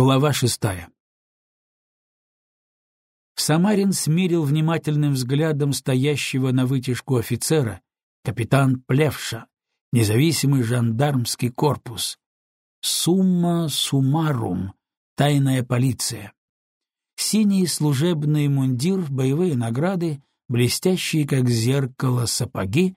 Глава шестая. Самарин смирил внимательным взглядом стоящего на вытяжку офицера, капитан Плевша, независимый жандармский корпус. Сумма суммарум, тайная полиция. Синий служебный мундир, боевые награды, блестящие, как зеркало, сапоги,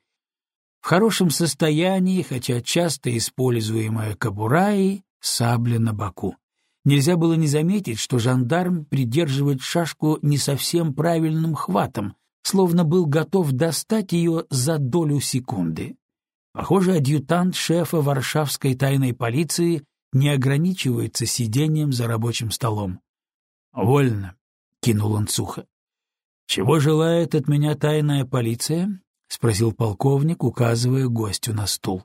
в хорошем состоянии, хотя часто используемая кобура и сабля на боку. Нельзя было не заметить, что жандарм придерживает шашку не совсем правильным хватом, словно был готов достать ее за долю секунды. Похоже, адъютант шефа варшавской тайной полиции не ограничивается сидением за рабочим столом. «Вольно», — кинул он сухо. «Чего желает от меня тайная полиция?» — спросил полковник, указывая гостю на стул.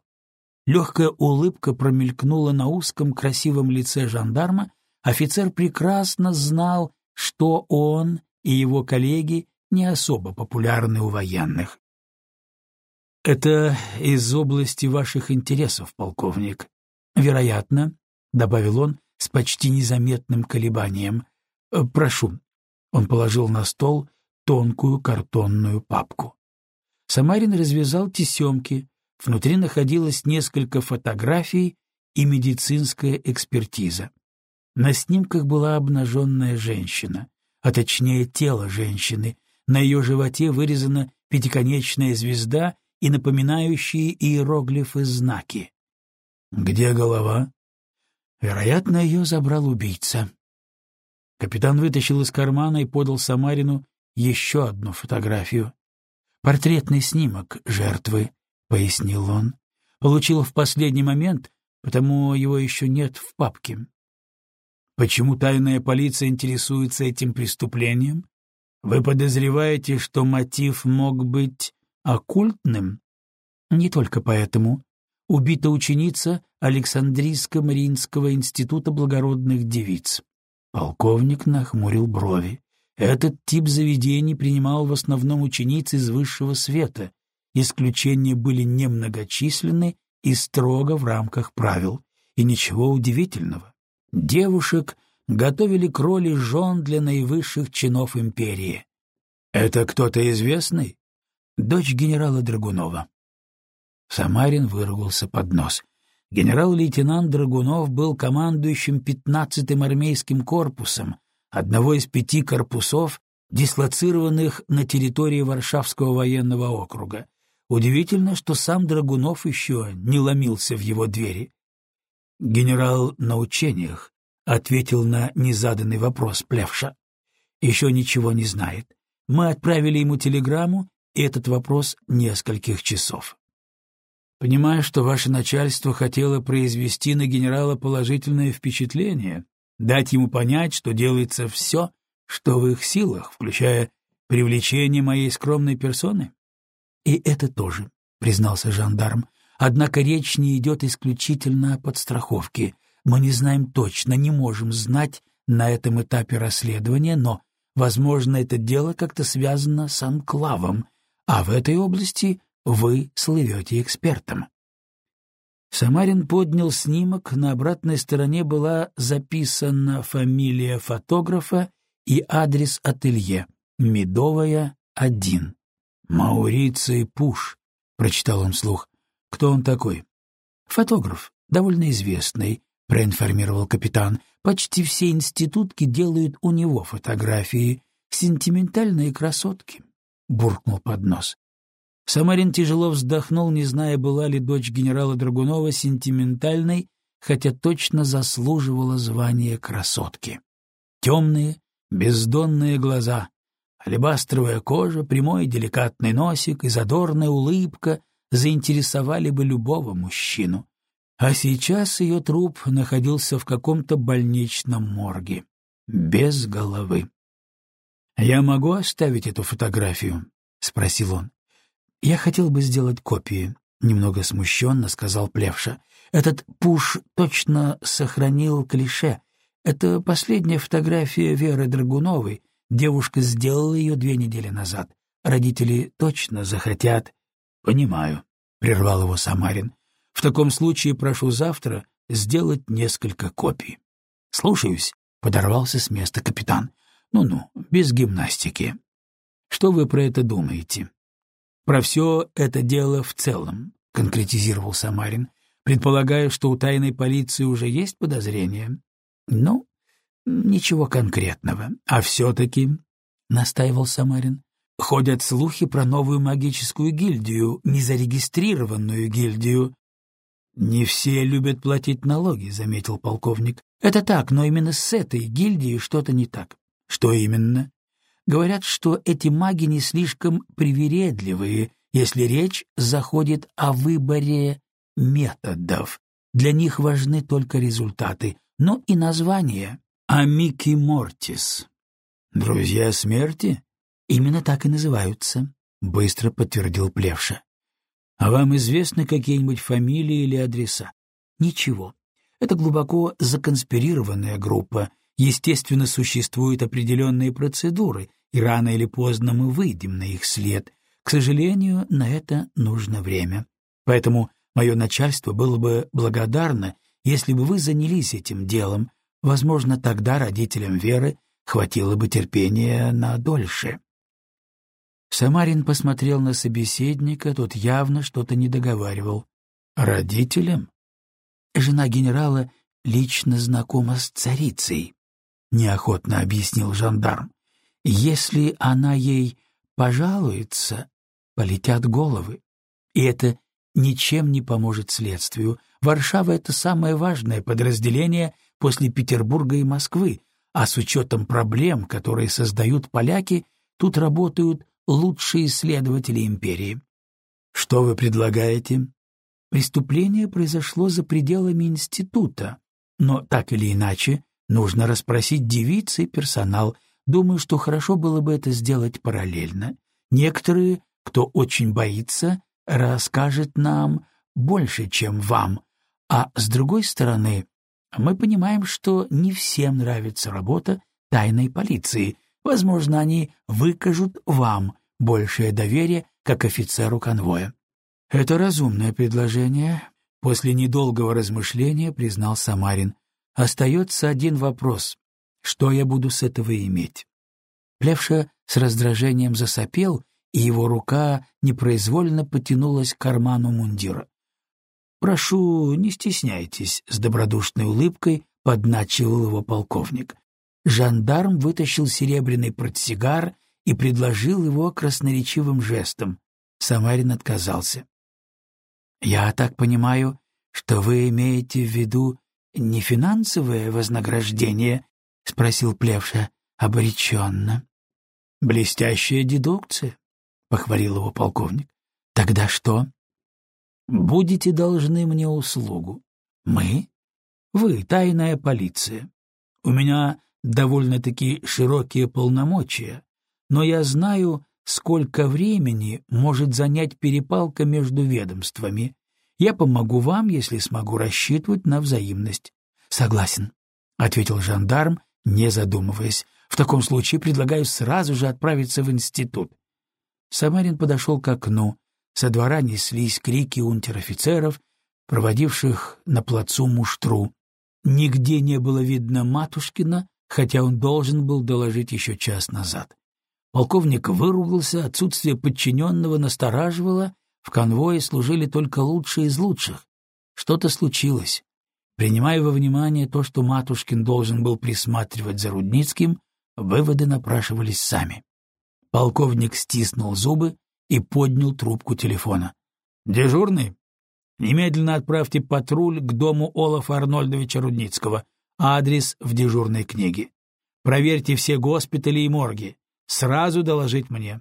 Легкая улыбка промелькнула на узком красивом лице жандарма, офицер прекрасно знал, что он и его коллеги не особо популярны у военных. «Это из области ваших интересов, полковник. Вероятно», — добавил он с почти незаметным колебанием, — «прошу». Он положил на стол тонкую картонную папку. Самарин развязал тесемки, Внутри находилось несколько фотографий и медицинская экспертиза. На снимках была обнаженная женщина, а точнее тело женщины. На ее животе вырезана пятиконечная звезда и напоминающие иероглифы знаки. «Где голова?» Вероятно, ее забрал убийца. Капитан вытащил из кармана и подал Самарину еще одну фотографию. Портретный снимок жертвы, — пояснил он. «Получил в последний момент, потому его еще нет в папке». «Почему тайная полиция интересуется этим преступлением? Вы подозреваете, что мотив мог быть оккультным?» «Не только поэтому. Убита ученица Александрийско-Мариинского института благородных девиц». Полковник нахмурил брови. Этот тип заведений принимал в основном учениц из высшего света, Исключения были немногочисленны и строго в рамках правил, и ничего удивительного. Девушек готовили к роли жен для наивысших чинов империи. «Это кто-то известный?» «Дочь генерала Драгунова». Самарин выругался под нос. Генерал-лейтенант Драгунов был командующим 15-м армейским корпусом, одного из пяти корпусов, дислоцированных на территории Варшавского военного округа. Удивительно, что сам Драгунов еще не ломился в его двери. «Генерал на учениях», — ответил на незаданный вопрос Плевша. «Еще ничего не знает. Мы отправили ему телеграмму, и этот вопрос нескольких часов». Понимаю, что ваше начальство хотело произвести на генерала положительное впечатление, дать ему понять, что делается все, что в их силах, включая привлечение моей скромной персоны? «И это тоже», — признался жандарм. «Однако речь не идет исключительно о подстраховке. Мы не знаем точно, не можем знать на этом этапе расследования, но, возможно, это дело как-то связано с анклавом, а в этой области вы слывете экспертом». Самарин поднял снимок, на обратной стороне была записана фамилия фотографа и адрес ателье — Медовая, 1. «Мауриций Пуш», — прочитал он вслух. «Кто он такой?» «Фотограф, довольно известный», — проинформировал капитан. «Почти все институтки делают у него фотографии. Сентиментальные красотки», — буркнул под нос. Самарин тяжело вздохнул, не зная, была ли дочь генерала Драгунова сентиментальной, хотя точно заслуживала звания красотки. Темные, бездонные глаза, Алебастровая кожа, прямой деликатный носик и задорная улыбка заинтересовали бы любого мужчину. А сейчас ее труп находился в каком-то больничном морге, без головы. «Я могу оставить эту фотографию?» — спросил он. «Я хотел бы сделать копии», — немного смущенно сказал Плевша. «Этот пуш точно сохранил клише. Это последняя фотография Веры Драгуновой, Девушка сделала ее две недели назад. Родители точно захотят. — Понимаю, — прервал его Самарин. — В таком случае прошу завтра сделать несколько копий. Слушаюсь, подорвался с места капитан. Ну-ну, без гимнастики. Что вы про это думаете? Про все это дело в целом, конкретизировал Самарин. Предполагаю, что у тайной полиции уже есть подозрения. Ну, ничего конкретного. А все-таки, — настаивал Самарин, — ходят слухи про новую магическую гильдию, незарегистрированную гильдию. «Не все любят платить налоги», — заметил полковник. «Это так, но именно с этой гильдией что-то не так». «Что именно?» Говорят, что эти маги не слишком привередливые, если речь заходит о выборе методов. Для них важны только результаты, но и название. Амики Мортис. Друзья смерти? Именно так и называются, быстро подтвердил Плевша. А вам известны какие-нибудь фамилии или адреса? Ничего. Это глубоко законспирированная группа. Естественно, существуют определенные процедуры, и рано или поздно мы выйдем на их след. К сожалению, на это нужно время. Поэтому мое начальство было бы благодарно, если бы вы занялись этим делом. Возможно, тогда родителям Веры хватило бы терпения на дольше. Самарин посмотрел на собеседника, тот явно что-то не договаривал. Родителям? Жена генерала лично знакома с царицей, неохотно объяснил жандарм. Если она ей пожалуется, полетят головы. И это ничем не поможет следствию. Варшава — это самое важное подразделение после Петербурга и Москвы, а с учетом проблем, которые создают поляки, тут работают лучшие исследователи империи. Что вы предлагаете? Преступление произошло за пределами института, но так или иначе нужно расспросить девиц и персонал, Думаю, что хорошо было бы это сделать параллельно. Некоторые, кто очень боится, расскажет нам больше, чем вам. А с другой стороны, мы понимаем, что не всем нравится работа тайной полиции. Возможно, они выкажут вам большее доверие как офицеру конвоя. Это разумное предложение, после недолгого размышления признал Самарин. Остается один вопрос. Что я буду с этого иметь? Плевша с раздражением засопел, и его рука непроизвольно потянулась к карману мундира. «Прошу, не стесняйтесь», — с добродушной улыбкой подначивал его полковник. Жандарм вытащил серебряный портсигар и предложил его красноречивым жестом. Самарин отказался. «Я так понимаю, что вы имеете в виду не финансовое вознаграждение — спросил Плевша обреченно. — Блестящая дедукция, — похвалил его полковник. — Тогда что? — Будете должны мне услугу. — Мы? — Вы, тайная полиция. У меня довольно-таки широкие полномочия, но я знаю, сколько времени может занять перепалка между ведомствами. Я помогу вам, если смогу рассчитывать на взаимность. — Согласен, — ответил жандарм не задумываясь. В таком случае предлагаю сразу же отправиться в институт. Самарин подошел к окну. Со двора неслись крики унтер-офицеров, проводивших на плацу муштру. Нигде не было видно Матушкина, хотя он должен был доложить еще час назад. Полковник выругался, отсутствие подчиненного настораживало, в конвое служили только лучшие из лучших. Что-то случилось. Принимая во внимание то, что Матушкин должен был присматривать за Рудницким, выводы напрашивались сами. Полковник стиснул зубы и поднял трубку телефона. «Дежурный? Немедленно отправьте патруль к дому Олафа Арнольдовича Рудницкого. Адрес в дежурной книге. Проверьте все госпитали и морги. Сразу доложить мне.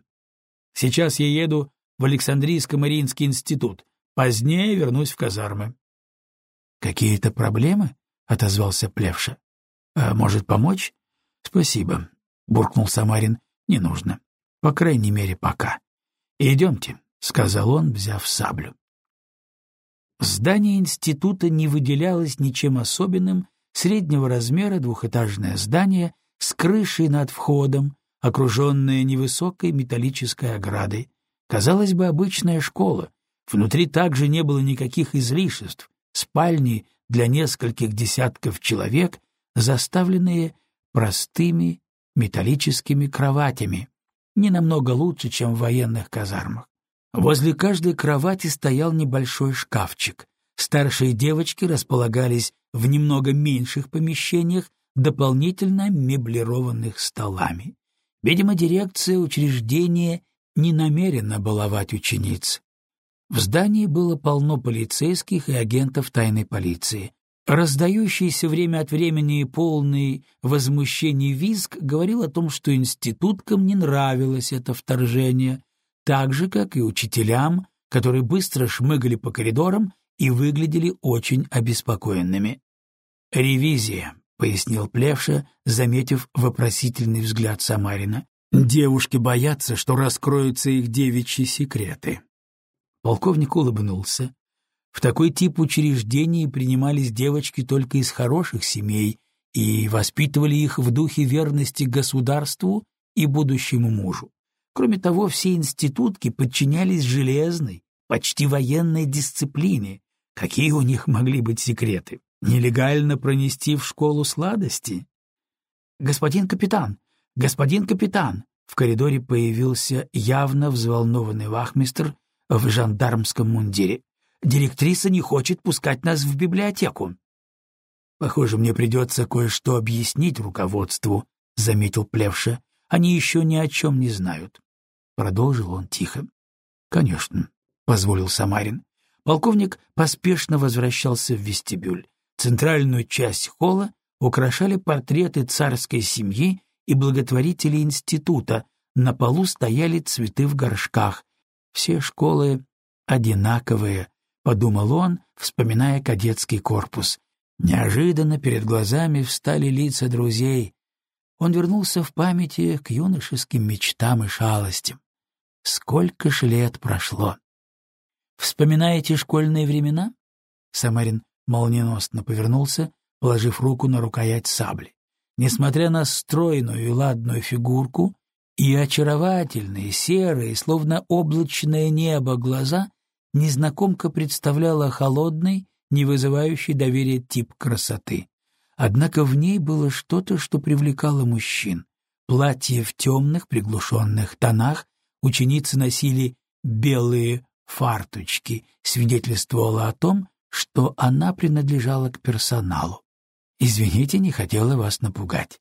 Сейчас я еду в Александрийско-Мариинский институт. Позднее вернусь в казармы. «Какие-то проблемы?» — отозвался Плевша. «А может, помочь?» «Спасибо», — буркнул Самарин. «Не нужно. По крайней мере, пока. Идемте», — сказал он, взяв саблю. Здание института не выделялось ничем особенным, среднего размера двухэтажное здание с крышей над входом, окруженное невысокой металлической оградой. Казалось бы, обычная школа. Внутри также не было никаких излишеств, спальни для нескольких десятков человек, заставленные простыми металлическими кроватями, не намного лучше, чем в военных казармах. Возле каждой кровати стоял небольшой шкафчик. Старшие девочки располагались в немного меньших помещениях, дополнительно меблированных столами. Видимо, дирекция учреждения не намерена баловать учениц. В здании было полно полицейских и агентов тайной полиции. Раздающийся время от времени полный возмущений визг говорил о том, что институткам не нравилось это вторжение, так же, как и учителям, которые быстро шмыгали по коридорам и выглядели очень обеспокоенными. «Ревизия», — пояснил Плевша, заметив вопросительный взгляд Самарина. «Девушки боятся, что раскроются их девичьи секреты». Полковник улыбнулся. В такой тип учреждений принимались девочки только из хороших семей и воспитывали их в духе верности государству и будущему мужу. Кроме того, все институтки подчинялись железной, почти военной дисциплине. Какие у них могли быть секреты? Нелегально пронести в школу сладости? «Господин капитан! Господин капитан!» В коридоре появился явно взволнованный вахмистр в жандармском мундире. Директриса не хочет пускать нас в библиотеку. Похоже, мне придется кое-что объяснить руководству, заметил Плевша. Они еще ни о чем не знают. Продолжил он тихо. Конечно, позволил Самарин. Полковник поспешно возвращался в вестибюль. Центральную часть холла украшали портреты царской семьи и благотворителей института, на полу стояли цветы в горшках, все школы одинаковые, — подумал он, вспоминая кадетский корпус. Неожиданно перед глазами встали лица друзей. Он вернулся в памяти к юношеским мечтам и шалостям. Сколько ж лет прошло! Вспоминаете школьные времена? Самарин молниеносно повернулся, положив руку на рукоять сабли. Несмотря на стройную и ладную фигурку, и очаровательные, серые, словно облачное небо глаза незнакомка представляла холодный, не вызывающий доверия тип красоты. Однако в ней было что-то, что привлекало мужчин. Платье в темных, приглушенных тонах, ученицы носили белые фарточки, свидетельствовало о том, что она принадлежала к персоналу. «Извините, не хотела вас напугать».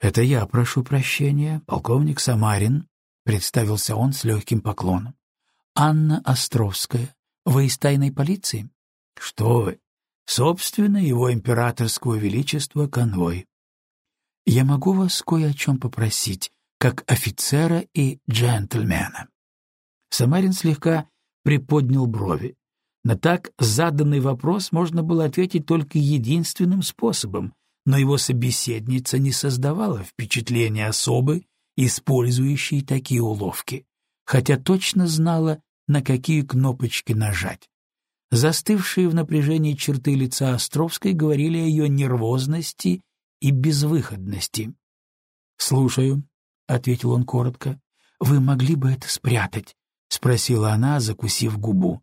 «Это я прошу прощения, полковник Самарин», — представился он с легким поклоном. «Анна Островская. Вы из тайной полиции?» «Что вы! Собственно, его императорского величества конвой». «Я могу вас кое о чем попросить, как офицера и джентльмена?» Самарин слегка приподнял брови. На так заданный вопрос можно было ответить только единственным способом но его собеседница не создавала впечатления особы, использующей такие уловки, хотя точно знала, на какие кнопочки нажать. Застывшие в напряжении черты лица Островской говорили о ее нервозности и безвыходности. «Слушаю», — ответил он коротко. «Вы могли бы это спрятать?» — спросила она, закусив губу.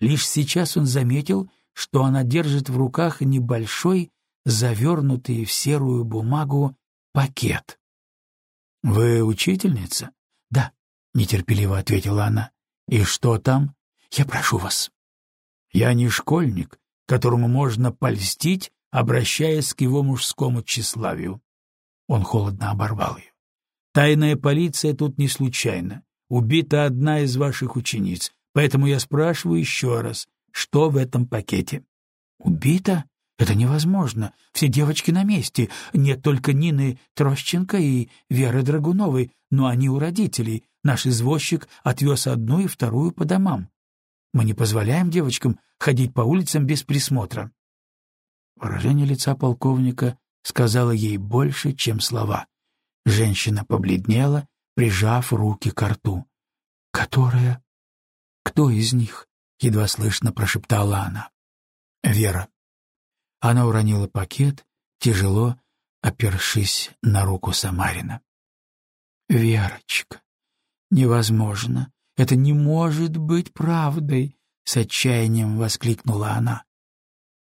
Лишь сейчас он заметил, что она держит в руках небольшой, завернутый в серую бумагу пакет. — Вы учительница? — Да, — нетерпеливо ответила она. — И что там? — Я прошу вас. — Я не школьник, которому можно польстить, обращаясь к его мужскому тщеславию. Он холодно оборвал ее. Тайная полиция тут не случайно. Убита одна из ваших учениц, поэтому я спрашиваю еще раз, что в этом пакете? — Убита? Это невозможно. Все девочки на месте. Нет только Нины Трощенко и Веры Драгуновой, но они у родителей. Наш извозчик отвез одну и вторую по домам. Мы не позволяем девочкам ходить по улицам без присмотра. Выражение лица полковника сказала ей больше, чем слова. Женщина побледнела, прижав руки к рту. «Которая? Кто из них?» — едва слышно прошептала она. «Вера», она уронила пакет, тяжело опершись на руку Самарина. «Верочка, невозможно! Это не может быть правдой!» — с отчаянием воскликнула она.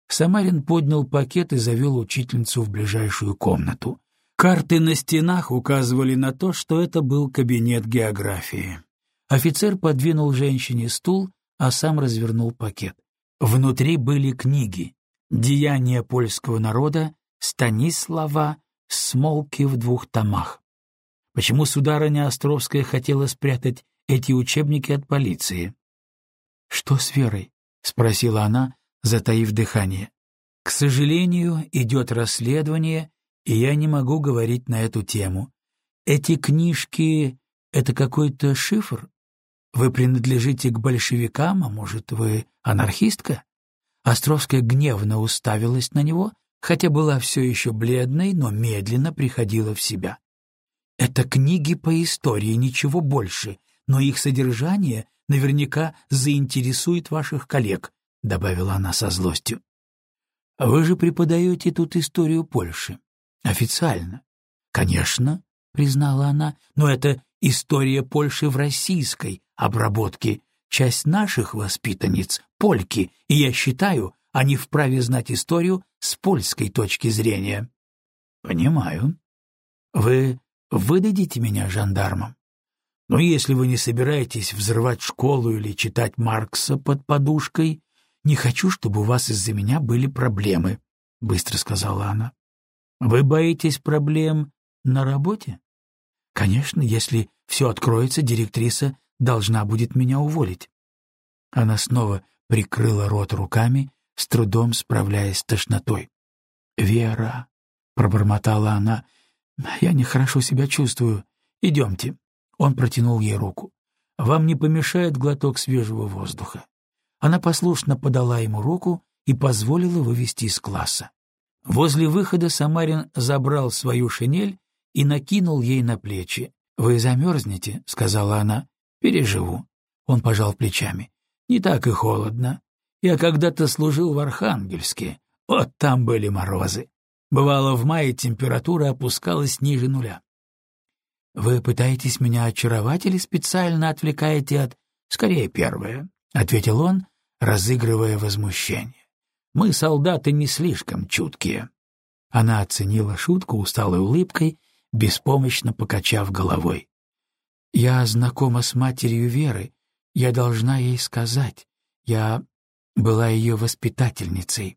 Самарин поднял пакет и завел учительницу в ближайшую комнату. Карты на стенах указывали на то, что это был кабинет географии. Офицер подвинул женщине стул, а сам развернул пакет. Внутри были книги «Деяния польского народа», «Станислава», «Смолки» в двух томах. Почему сударыня Островская хотела спрятать эти учебники от полиции? «Что с Верой?» — спросила она, затаив дыхание. «К сожалению, идет расследование, и я не могу говорить на эту тему. Эти книжки — это какой-то шифр? Вы принадлежите к большевикам, а может, вы анархистка?» Островская гневно уставилась на него, хотя была все еще бледной, но медленно приходила в себя. «Это книги по истории, ничего больше, но их содержание наверняка заинтересует ваших коллег», — добавила она со злостью. «Вы же преподаете тут историю Польши. Официально». «Конечно», — признала она, — «но это история Польши в российской обработке. Часть наших воспитанниц — польки, и я считаю, они вправе знать историю с польской точки зрения». «Понимаю. Вы выдадите меня жандармам?» Но если вы не собираетесь взрывать школу или читать Маркса под подушкой, не хочу, чтобы у вас из-за меня были проблемы, — быстро сказала она. — Вы боитесь проблем на работе? Конечно, если все откроется, директриса должна будет меня уволить. Она снова прикрыла рот руками, с трудом справляясь с тошнотой. — Вера, — пробормотала она, — я нехорошо себя чувствую. Идемте. Он протянул ей руку. «Вам не помешает глоток свежего воздуха». Она послушно подала ему руку и позволила вывести из класса. Возле выхода Самарин забрал свою шинель и накинул ей на плечи. «Вы замерзнете», — сказала она. «Переживу». Он пожал плечами. «Не так и холодно. Я когда-то служил в Архангельске. Вот там были морозы. Бывало, в мае температура опускалась ниже нуля. «Вы пытаетесь меня очаровать или специально отвлекаете от...» «Скорее первое», — ответил он, разыгрывая возмущение. «Мы, солдаты, не слишком чуткие». Она оценила шутку усталой улыбкой, беспомощно покачав головой. «Я знакома с матерью Веры. Я должна ей сказать. Я была ее воспитательницей».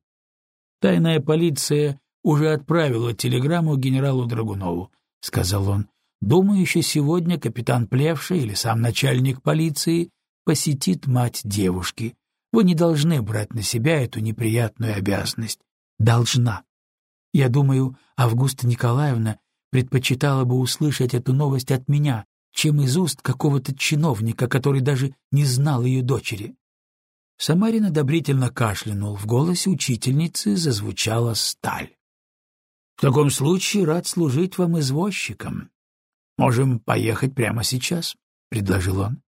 «Тайная полиция уже отправила телеграмму генералу Драгунову», — сказал он. Думаю, еще сегодня капитан Плевша или сам начальник полиции посетит мать девушки. Вы не должны брать на себя эту неприятную обязанность. Должна. Я думаю, Августа Николаевна предпочитала бы услышать эту новость от меня, чем из уст какого-то чиновника, который даже не знал ее дочери. Самарин одобрительно кашлянул, в голосе учительницы зазвучала сталь. — В таком случае рад служить вам извозчиком. «Можем поехать прямо сейчас», — предложил он.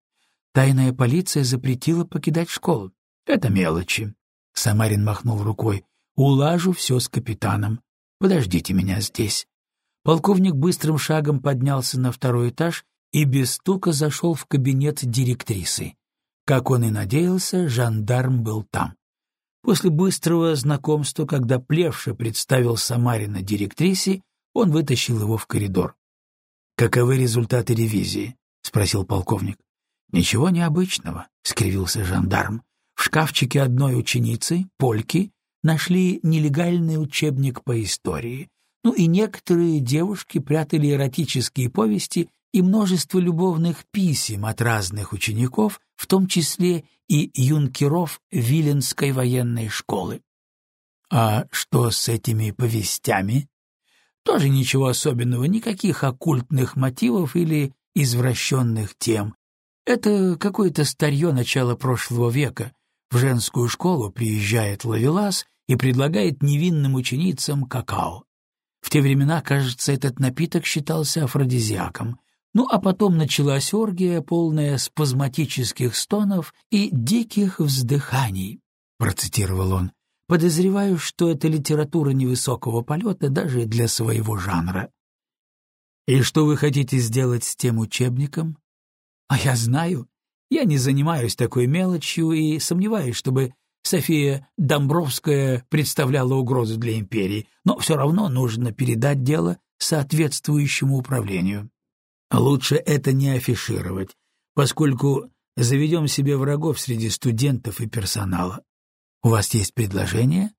«Тайная полиция запретила покидать школу. Это мелочи». Самарин махнул рукой. «Улажу все с капитаном. Подождите меня здесь». Полковник быстрым шагом поднялся на второй этаж и без стука зашел в кабинет директрисы. Как он и надеялся, жандарм был там. После быстрого знакомства, когда Плевша представил Самарина директрисе, он вытащил его в коридор. «Каковы результаты ревизии?» — спросил полковник. «Ничего необычного», — скривился жандарм. «В шкафчике одной ученицы, Польки, нашли нелегальный учебник по истории. Ну и некоторые девушки прятали эротические повести и множество любовных писем от разных учеников, в том числе и юнкеров Виленской военной школы. «А что с этими повестями?» Тоже ничего особенного, никаких оккультных мотивов или извращенных тем. Это какое-то старье начала прошлого века. В женскую школу приезжает Лавелас и предлагает невинным ученицам какао. В те времена, кажется, этот напиток считался афродизиаком. Ну а потом началась оргия, полная спазматических стонов и диких вздыханий, процитировал он. Подозреваю, что это литература невысокого полета даже для своего жанра. И что вы хотите сделать с тем учебником? А я знаю. Я не занимаюсь такой мелочью и сомневаюсь, чтобы София Домбровская представляла угрозу для империи, но все равно нужно передать дело соответствующему управлению. Лучше это не афишировать, поскольку заведем себе врагов среди студентов и персонала. У вас есть предложение?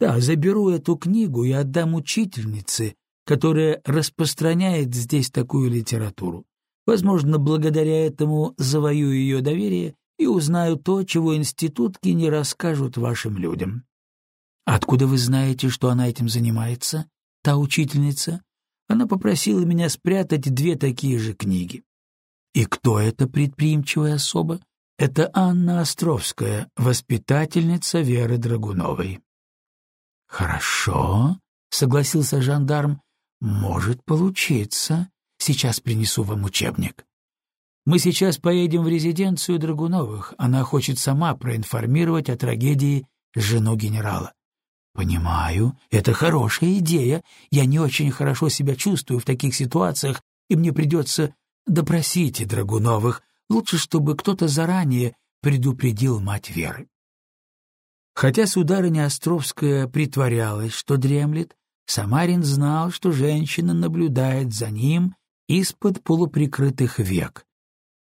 Да, заберу эту книгу и отдам учительнице, которая распространяет здесь такую литературу. Возможно, благодаря этому завоюю ее доверие и узнаю то, чего институтки не расскажут вашим людям. Откуда вы знаете, что она этим занимается, та учительница? Она попросила меня спрятать две такие же книги. И кто эта предприимчивая особа? Это Анна Островская, воспитательница Веры Драгуновой. Хорошо, согласился жандарм. Может получиться. Сейчас принесу вам учебник. Мы сейчас поедем в резиденцию Драгуновых. Она хочет сама проинформировать о трагедии жену генерала. Понимаю, это хорошая идея. Я не очень хорошо себя чувствую в таких ситуациях, и мне придется допросить Драгуновых. Лучше, чтобы кто-то заранее предупредил мать Веры. Хотя сударыня Островская притворялась, что дремлет, Самарин знал, что женщина наблюдает за ним из-под полуприкрытых век.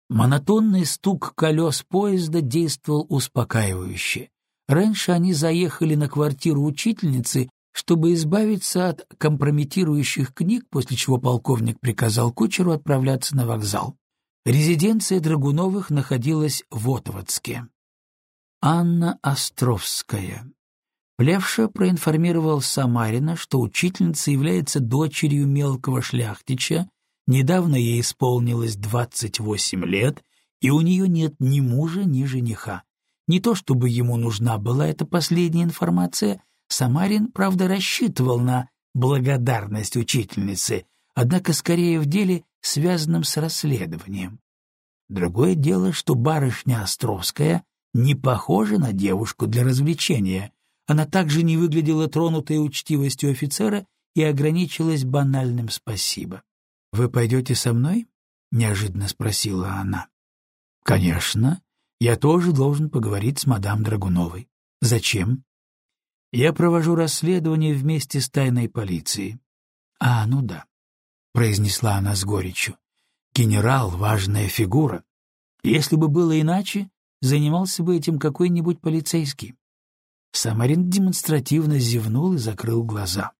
Монотонный стук колес поезда действовал успокаивающе. Раньше они заехали на квартиру учительницы, чтобы избавиться от компрометирующих книг, после чего полковник приказал кучеру отправляться на вокзал. Резиденция Драгуновых находилась в Отводске. Анна Островская Плевша проинформировал Самарина, что учительница является дочерью мелкого шляхтича, недавно ей исполнилось 28 лет, и у нее нет ни мужа, ни жениха. Не то чтобы ему нужна была эта последняя информация, Самарин, правда, рассчитывал на благодарность учительницы, однако скорее в деле, связанном с расследованием. Другое дело, что барышня Островская не похожа на девушку для развлечения, она также не выглядела тронутой учтивостью офицера и ограничилась банальным «спасибо». «Вы пойдете со мной?» — неожиданно спросила она. «Конечно. Я тоже должен поговорить с мадам Драгуновой. Зачем?» «Я провожу расследование вместе с тайной полицией». «А, ну да», — произнесла она с горечью. «Генерал — важная фигура. Если бы было иначе, занимался бы этим какой-нибудь полицейский. Самарин демонстративно зевнул и закрыл глаза.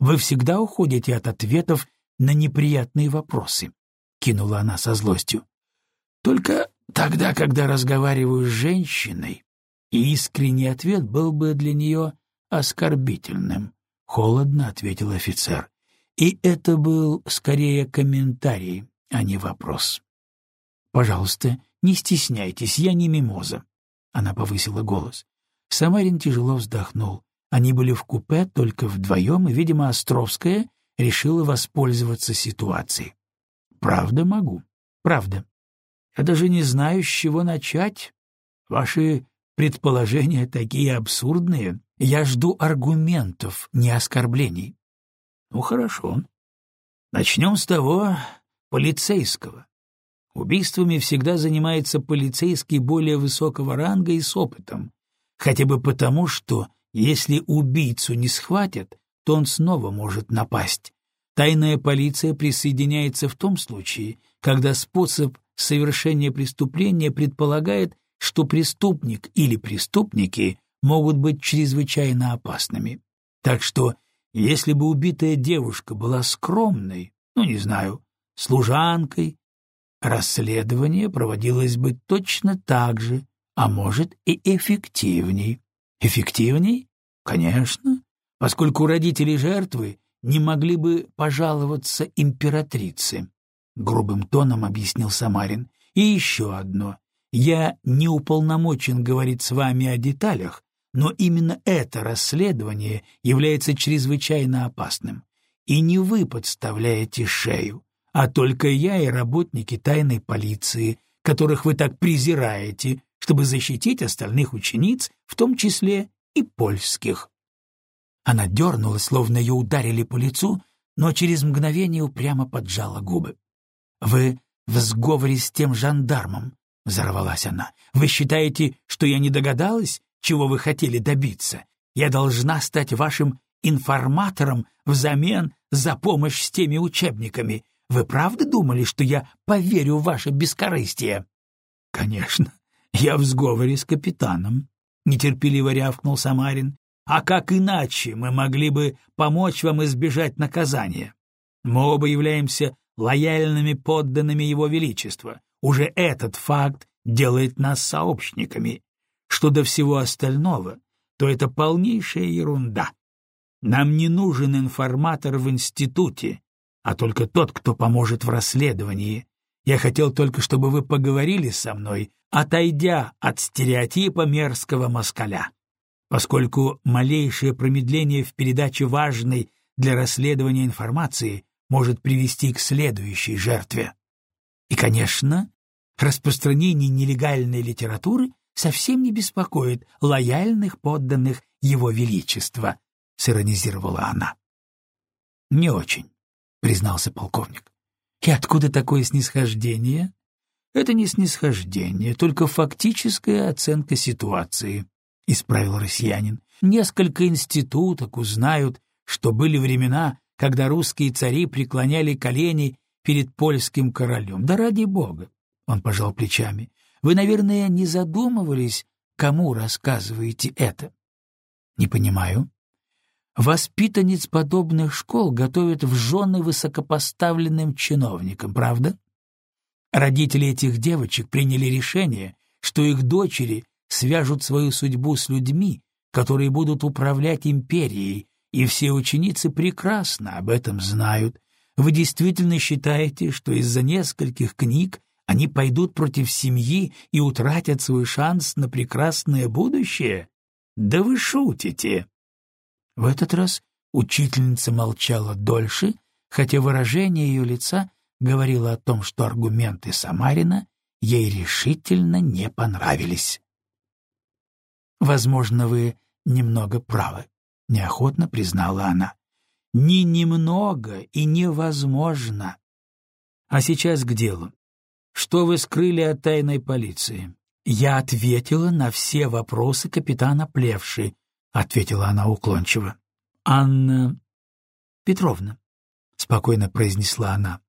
«Вы всегда уходите от ответов на неприятные вопросы», — кинула она со злостью. «Только тогда, когда разговариваю с женщиной, и искренний ответ был бы для нее оскорбительным», — холодно ответил офицер. И это был скорее комментарий, а не вопрос. «Пожалуйста, не стесняйтесь, я не мимоза», — она повысила голос. Самарин тяжело вздохнул. Они были в купе только вдвоем, и, видимо, Островская решила воспользоваться ситуацией. «Правда могу. Правда. Я даже не знаю, с чего начать. Ваши предположения такие абсурдные. Я жду аргументов, не оскорблений». «Ну, хорошо. Начнем с того полицейского. Убийствами всегда занимается полицейский более высокого ранга и с опытом. Хотя бы потому, что если убийцу не схватят, то он снова может напасть. Тайная полиция присоединяется в том случае, когда способ совершения преступления предполагает, что преступник или преступники могут быть чрезвычайно опасными. Так что, если бы убитая девушка была скромной, ну, не знаю, служанкой, расследование проводилось бы точно так же, а может и эффективней. Эффективней? Конечно, поскольку родители жертвы не могли бы пожаловаться императрице, — грубым тоном объяснил Самарин. И еще одно. Я не уполномочен говорить с вами о деталях, но именно это расследование является чрезвычайно опасным. И не вы подставляете шею, а только я и работники тайной полиции, которых вы так презираете, чтобы защитить остальных учениц, в том числе и польских. Она дернулась, словно ее ударили по лицу, но через мгновение упрямо поджала губы. «Вы в сговоре с тем жандармом», — взорвалась она. «Вы считаете, что я не догадалась, чего вы хотели добиться. Я должна стать вашим информатором взамен за помощь с теми учебниками. Вы правда думали, что я поверю в ваше бескорыстие? — Конечно, я в сговоре с капитаном, — нетерпеливо рявкнул Самарин. — А как иначе мы могли бы помочь вам избежать наказания? Мы оба являемся лояльными подданными Его Величества. Уже этот факт делает нас сообщниками. Что до всего остального, то это полнейшая ерунда. Нам не нужен информатор в институте, а только тот, кто поможет в расследовании. Я хотел только, чтобы вы поговорили со мной, отойдя от стереотипа мерзкого москаля. Поскольку малейшее промедление в передаче важной для расследования информации может привести к следующей жертве. И, конечно, распространение нелегальной литературы совсем не беспокоит лояльных подданных Его Величества, — сиронизировала она. — Не очень, — признался полковник. — И откуда такое снисхождение? — Это не снисхождение, только фактическая оценка ситуации, — исправил россиянин. Несколько институток узнают, что были времена, когда русские цари преклоняли колени перед польским королем. Да ради бога! Он пожал плечами. Вы, наверное, не задумывались, кому рассказываете это? Не понимаю. Воспитанниц подобных школ готовят в жены высокопоставленным чиновникам, правда? Родители этих девочек приняли решение, что их дочери свяжут свою судьбу с людьми, которые будут управлять империей, и все ученицы прекрасно об этом знают. Вы действительно считаете, что из-за нескольких книг они пойдут против семьи и утратят свой шанс на прекрасное будущее? Да вы шутите. В этот раз учительница молчала дольше, хотя выражение ее лица говорило о том, что аргументы Самарина ей решительно не понравились. «Возможно, вы немного правы», — неохотно признала она. «Не немного и невозможно. А сейчас к делу. Что вы скрыли от тайной полиции?» «Я ответила на все вопросы капитана Плевши», — ответила она уклончиво. «Анна Петровна», — спокойно произнесла она.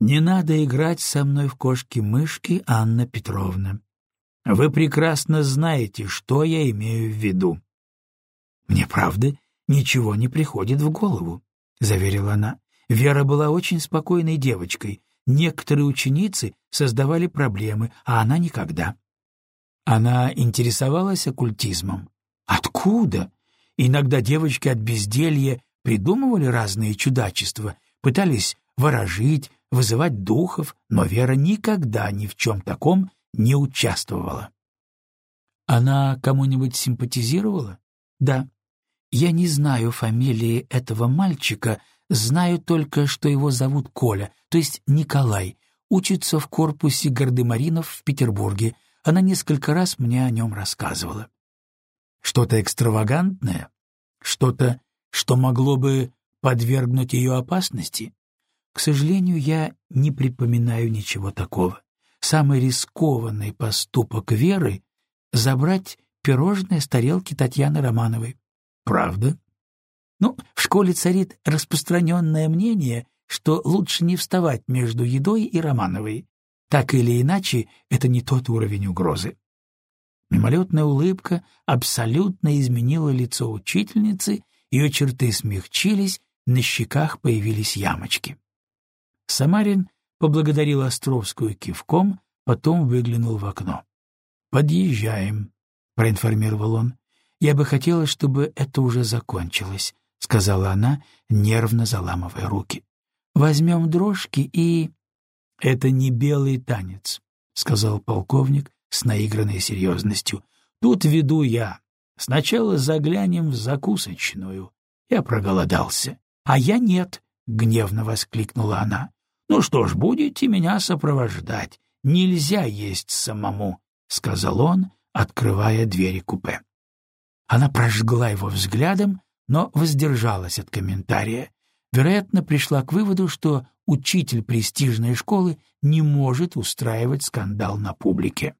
«Не надо играть со мной в кошки-мышки, Анна Петровна. Вы прекрасно знаете, что я имею в виду. «Мне, правда, ничего не приходит в голову», — заверила она. Вера была очень спокойной девочкой. Некоторые ученицы создавали проблемы, а она никогда. Она интересовалась оккультизмом. Откуда? Иногда девочки от безделья придумывали разные чудачества, пытались ворожить, вызывать духов, но Вера никогда ни в чем таком не участвовала. Она кому-нибудь симпатизировала? Да. Я не знаю фамилии этого мальчика, знаю только, что его зовут Коля, то есть Николай, учится в корпусе гардемаринов в Петербурге. Она несколько раз мне о нем рассказывала. Что-то экстравагантное? Что-то, что могло бы подвергнуть ее опасности? К сожалению, я не припоминаю ничего такого. Самый рискованный поступок Веры — забрать пирожное с тарелки Татьяны Романовой. Правда? Ну, в школе царит распространенное мнение, что лучше не вставать между едой и Романовой. Так или иначе, это не тот уровень угрозы. Мимолетная улыбка абсолютно изменила лицо учительницы, ее черты смягчились, на щеках появились ямочки. Самарин поблагодарил Островскую кивком, потом выглянул в окно. «Подъезжаем», — проинформировал он. «Я бы хотела, чтобы это уже закончилось», — сказала она, нервно заламывая руки. «Возьмем дрожки и...» «Это не белый танец», — сказал полковник с наигранной серьезностью. «Тут веду я. Сначала заглянем в закусочную. Я проголодался». «А я нет», — гневно воскликнула она. «Ну что ж, будете меня сопровождать. Нельзя есть самому», — сказал он, открывая двери купе. Она прожгла его взглядом, но воздержалась от комментария. Вероятно, пришла к выводу, что учитель престижной школы не может устраивать скандал на публике.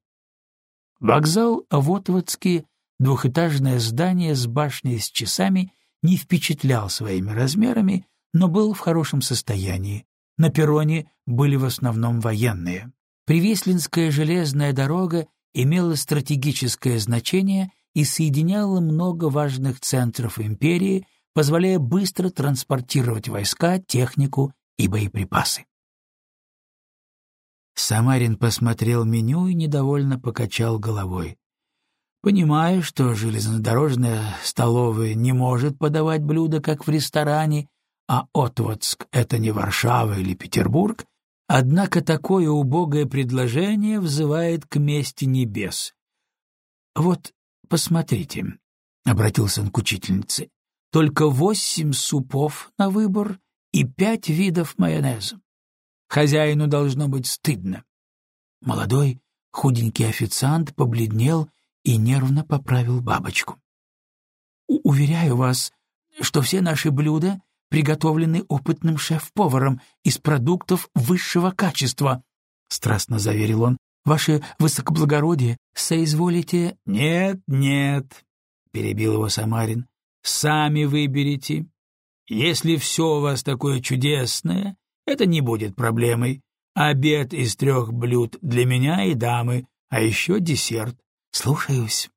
Вокзал Вотводский двухэтажное здание с башней с часами не впечатлял своими размерами, но был в хорошем состоянии. На перроне были в основном военные. Привеслинская железная дорога имела стратегическое значение и соединяла много важных центров империи, позволяя быстро транспортировать войска, технику и боеприпасы. Самарин посмотрел меню и недовольно покачал головой. Понимая, что железнодорожная столовая не может подавать блюда, как в ресторане, а Отводск — это не Варшава или Петербург, однако такое убогое предложение взывает к мести небес. «Вот, посмотрите», — обратился он к учительнице, — «только восемь супов на выбор и пять видов майонеза. Хозяину должно быть стыдно». Молодой, худенький официант побледнел и нервно поправил бабочку. «Уверяю вас, что все наши блюда приготовлены опытным шеф-поваром из продуктов высшего качества», — страстно заверил он. «Ваше высокоблагородие, соизволите...» «Нет, нет», — перебил его Самарин, — «сами выберите. Если все у вас такое чудесное, это не будет проблемой. Обед из трех блюд для меня и дамы, а еще десерт. Слушаюсь».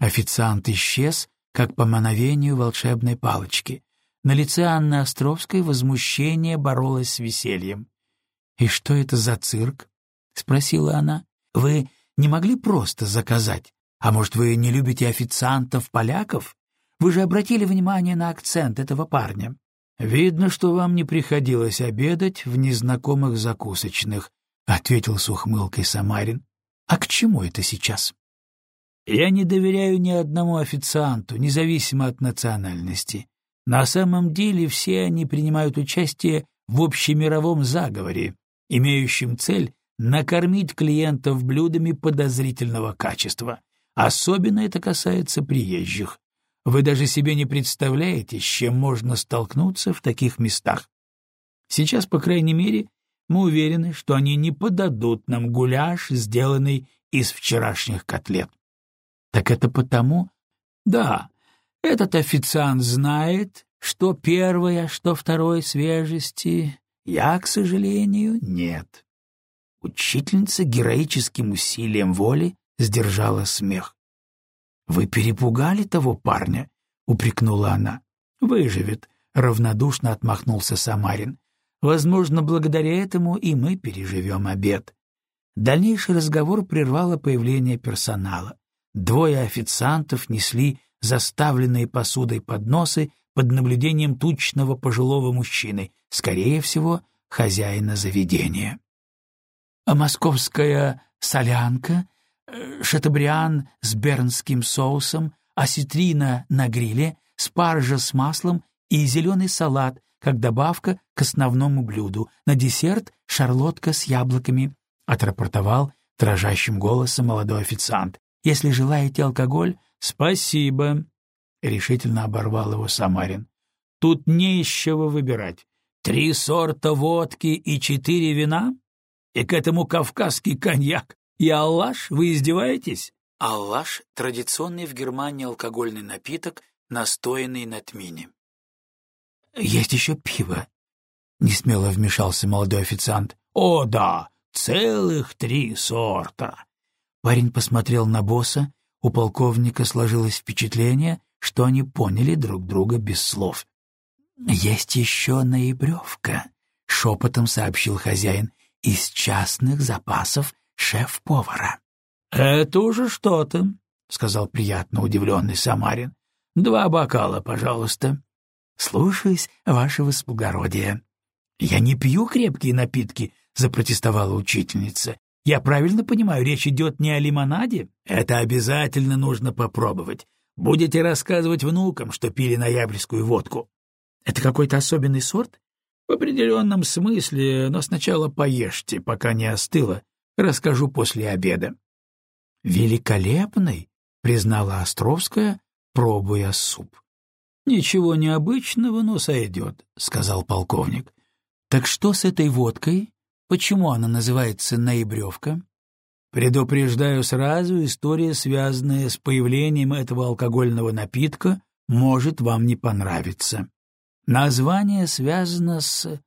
Официант исчез, как по мановению волшебной палочки. На лице Анны Островской возмущение боролось с весельем. «И что это за цирк?» — спросила она. «Вы не могли просто заказать? А может, вы не любите официантов-поляков? Вы же обратили внимание на акцент этого парня». «Видно, что вам не приходилось обедать в незнакомых закусочных», — ответил с ухмылкой Самарин. «А к чему это сейчас?» «Я не доверяю ни одному официанту, независимо от национальности. На самом деле все они принимают участие в общемировом заговоре, имеющем цель накормить клиентов блюдами подозрительного качества. Особенно это касается приезжих. Вы даже себе не представляете, с чем можно столкнуться в таких местах. Сейчас, по крайней мере, мы уверены, что они не подадут нам гуляш, сделанный из вчерашних котлет. Так это потому? Да, этот официант знает, что первое, что второй свежести. Я, к сожалению, нет. Учительница героическим усилием воли сдержала смех. «Вы перепугали того парня?» — упрекнула она. «Выживет», — равнодушно отмахнулся Самарин. «Возможно, благодаря этому и мы переживем обед». Дальнейший разговор прервало появление персонала. Двое официантов несли заставленные посудой подносы под наблюдением тучного пожилого мужчины, скорее всего, хозяина заведения. Московская солянка, э, шатабриан с бернским соусом, осетрина на гриле, спаржа с маслом и зеленый салат, как добавка к основному блюду, на десерт шарлотка с яблоками, отрапортовал дрожащим голосом молодой официант. Если желаете алкоголь, спасибо, решительно оборвал его Самарин. Тут не из чего выбирать. Три сорта водки и четыре вина? И к этому кавказский коньяк. И аллаш, вы издеваетесь? Аллаш — традиционный в Германии алкогольный напиток, настоянный на тмине. «Есть еще пиво», — несмело вмешался молодой официант. «О, да, целых три сорта. Парень посмотрел на босса, у полковника сложилось впечатление, что они поняли друг друга без слов. «Есть еще ноябревка», — шепотом сообщил хозяин, — «из частных запасов шеф-повара». «Это уже что-то», — сказал приятно удивленный Самарин. «Два бокала, пожалуйста». «Слушаюсь, ваше воспогородие». «Я не пью крепкие напитки», — запротестовала учительница. Я правильно понимаю, речь идет не о лимонаде? Это обязательно нужно попробовать. Будете рассказывать внукам, что пили ноябрьскую водку. Это какой-то особенный сорт? В определенном смысле, но сначала поешьте, пока не остыло. Расскажу после обеда. Великолепный, признала Островская, пробуя суп. Ничего необычного, но сойдет, сказал полковник. Так что с этой водкой? Почему она называется ноябревка? Предупреждаю сразу, история, связанная с появлением этого алкогольного напитка, может вам не понравиться. Название связано с...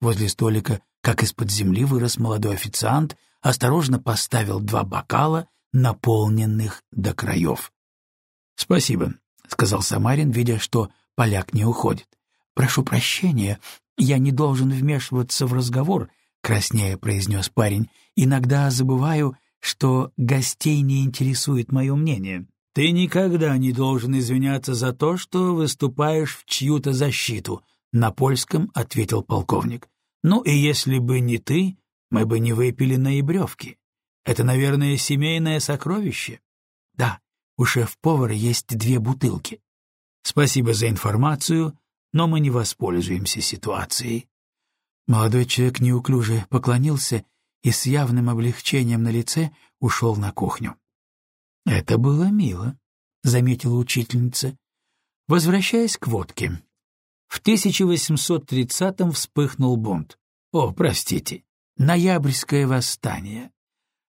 Возле столика, как из-под земли, вырос молодой официант, осторожно поставил два бокала, наполненных до краев. — Спасибо, — сказал Самарин, видя, что поляк не уходит. — Прошу прощения, я не должен вмешиваться в разговор, — краснея произнес парень. — Иногда забываю, что гостей не интересует мое мнение. Ты никогда не должен извиняться за то, что выступаешь в чью-то защиту, на польском ответил полковник. Ну и если бы не ты, мы бы не выпили ноябревки. Это, наверное, семейное сокровище. Да, у шеф-повара есть две бутылки. Спасибо за информацию, но мы не воспользуемся ситуацией. Молодой человек неуклюже поклонился и с явным облегчением на лице ушел на кухню. «Это было мило», — заметила учительница. Возвращаясь к водке. В 1830-м вспыхнул бунт. О, простите, ноябрьское восстание.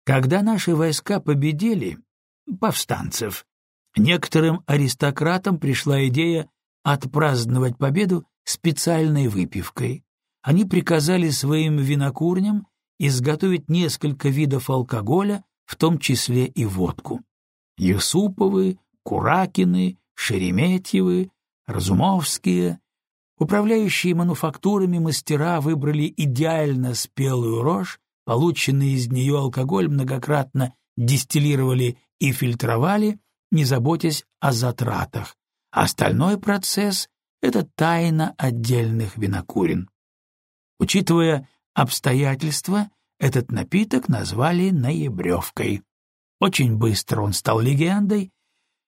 Когда наши войска победили повстанцев, некоторым аристократам пришла идея отпраздновать победу специальной выпивкой. Они приказали своим винокурням изготовить несколько видов алкоголя, в том числе и водку. Юсуповы, Куракины, Шереметьевы, Разумовские. Управляющие мануфактурами мастера выбрали идеально спелую рожь, полученный из нее алкоголь многократно дистиллировали и фильтровали, не заботясь о затратах. Остальной процесс — это тайна отдельных винокурен. Учитывая обстоятельства, этот напиток назвали ноябревкой. Очень быстро он стал легендой,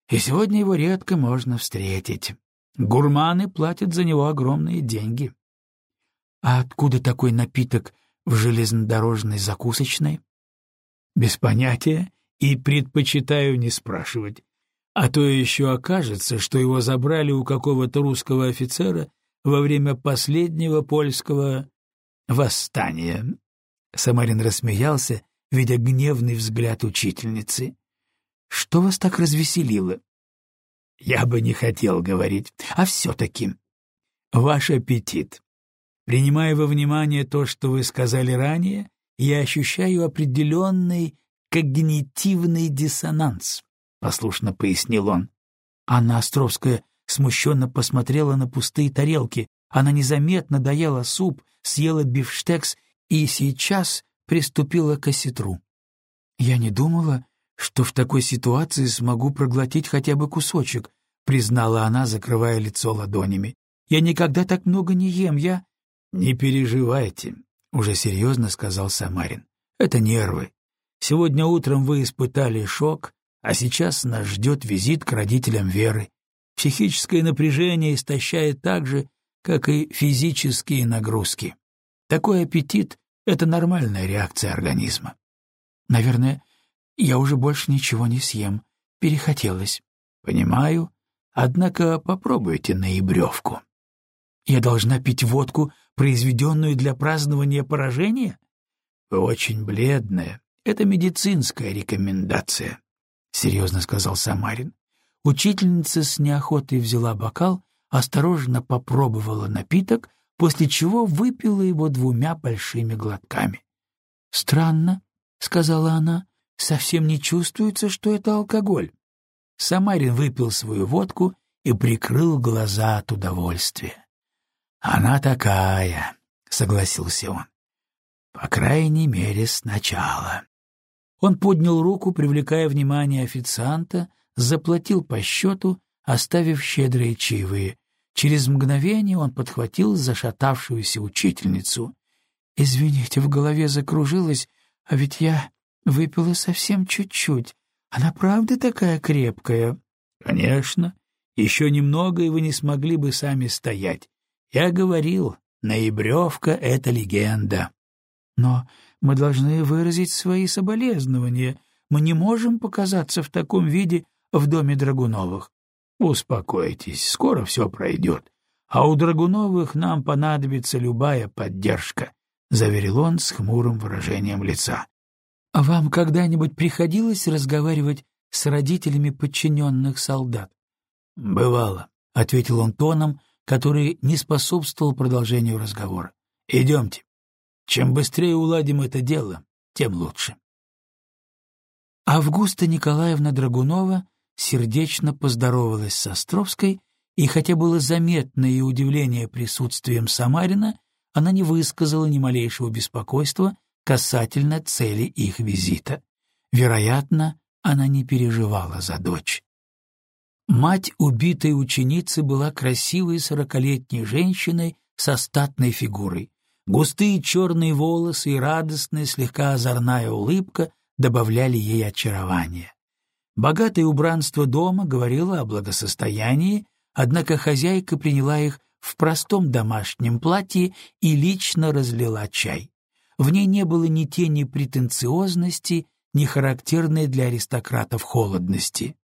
и сегодня его редко можно встретить. Гурманы платят за него огромные деньги. А откуда такой напиток в железнодорожной закусочной? Без понятия и предпочитаю не спрашивать. А то еще окажется, что его забрали у какого-то русского офицера во время последнего польского восстания. Самарин рассмеялся, видя гневный взгляд учительницы. «Что вас так развеселило?» «Я бы не хотел говорить, а все-таки. Ваш аппетит. Принимая во внимание то, что вы сказали ранее, я ощущаю определенный когнитивный диссонанс», — послушно пояснил он. Анна Островская смущенно посмотрела на пустые тарелки. Она незаметно доела суп, съела бифштекс и сейчас приступила к осетру. «Я не думала, что в такой ситуации смогу проглотить хотя бы кусочек», признала она, закрывая лицо ладонями. «Я никогда так много не ем, я...» «Не переживайте», — уже серьезно сказал Самарин. «Это нервы. Сегодня утром вы испытали шок, а сейчас нас ждет визит к родителям Веры. Психическое напряжение истощает так же, как и физические нагрузки. Такой аппетит это нормальная реакция организма. Наверное, я уже больше ничего не съем. Перехотелось. Понимаю. Однако попробуйте ноябревку. Я должна пить водку, произведенную для празднования поражения? Вы очень бледная. Это медицинская рекомендация, — серьезно сказал Самарин. Учительница с неохотой взяла бокал, осторожно попробовала напиток, после чего выпила его двумя большими глотками. «Странно», — сказала она, — «совсем не чувствуется, что это алкоголь». Самарин выпил свою водку и прикрыл глаза от удовольствия. «Она такая», — согласился он. «По крайней мере, сначала». Он поднял руку, привлекая внимание официанта, заплатил по счету, оставив щедрые чаевые, Через мгновение он подхватил зашатавшуюся учительницу. «Извините, в голове закружилось, а ведь я выпила совсем чуть-чуть. Она правда такая крепкая?» «Конечно. Еще немного, и вы не смогли бы сами стоять. Я говорил, ноябревка — это легенда». «Но мы должны выразить свои соболезнования. Мы не можем показаться в таком виде в доме Драгуновых. Успокойтесь, скоро все пройдет, а у Драгуновых нам понадобится любая поддержка, — заверил он с хмурым выражением лица. «А вам когда-нибудь приходилось разговаривать с родителями подчиненных солдат?» «Бывало», — ответил он тоном, который не способствовал продолжению разговора. «Идемте. Чем быстрее уладим это дело, тем лучше». Августа Николаевна Драгунова сердечно поздоровалась с Островской, и хотя было заметно ее удивление присутствием Самарина, она не высказала ни малейшего беспокойства касательно цели их визита. Вероятно, она не переживала за дочь. Мать убитой ученицы была красивой сорокалетней женщиной со статной фигурой. Густые черные волосы и радостная, слегка озорная улыбка добавляли ей очарования. Богатое убранство дома говорило о благосостоянии, однако хозяйка приняла их в простом домашнем платье и лично разлила чай. В ней не было ни тени претенциозности, ни характерной для аристократов холодности.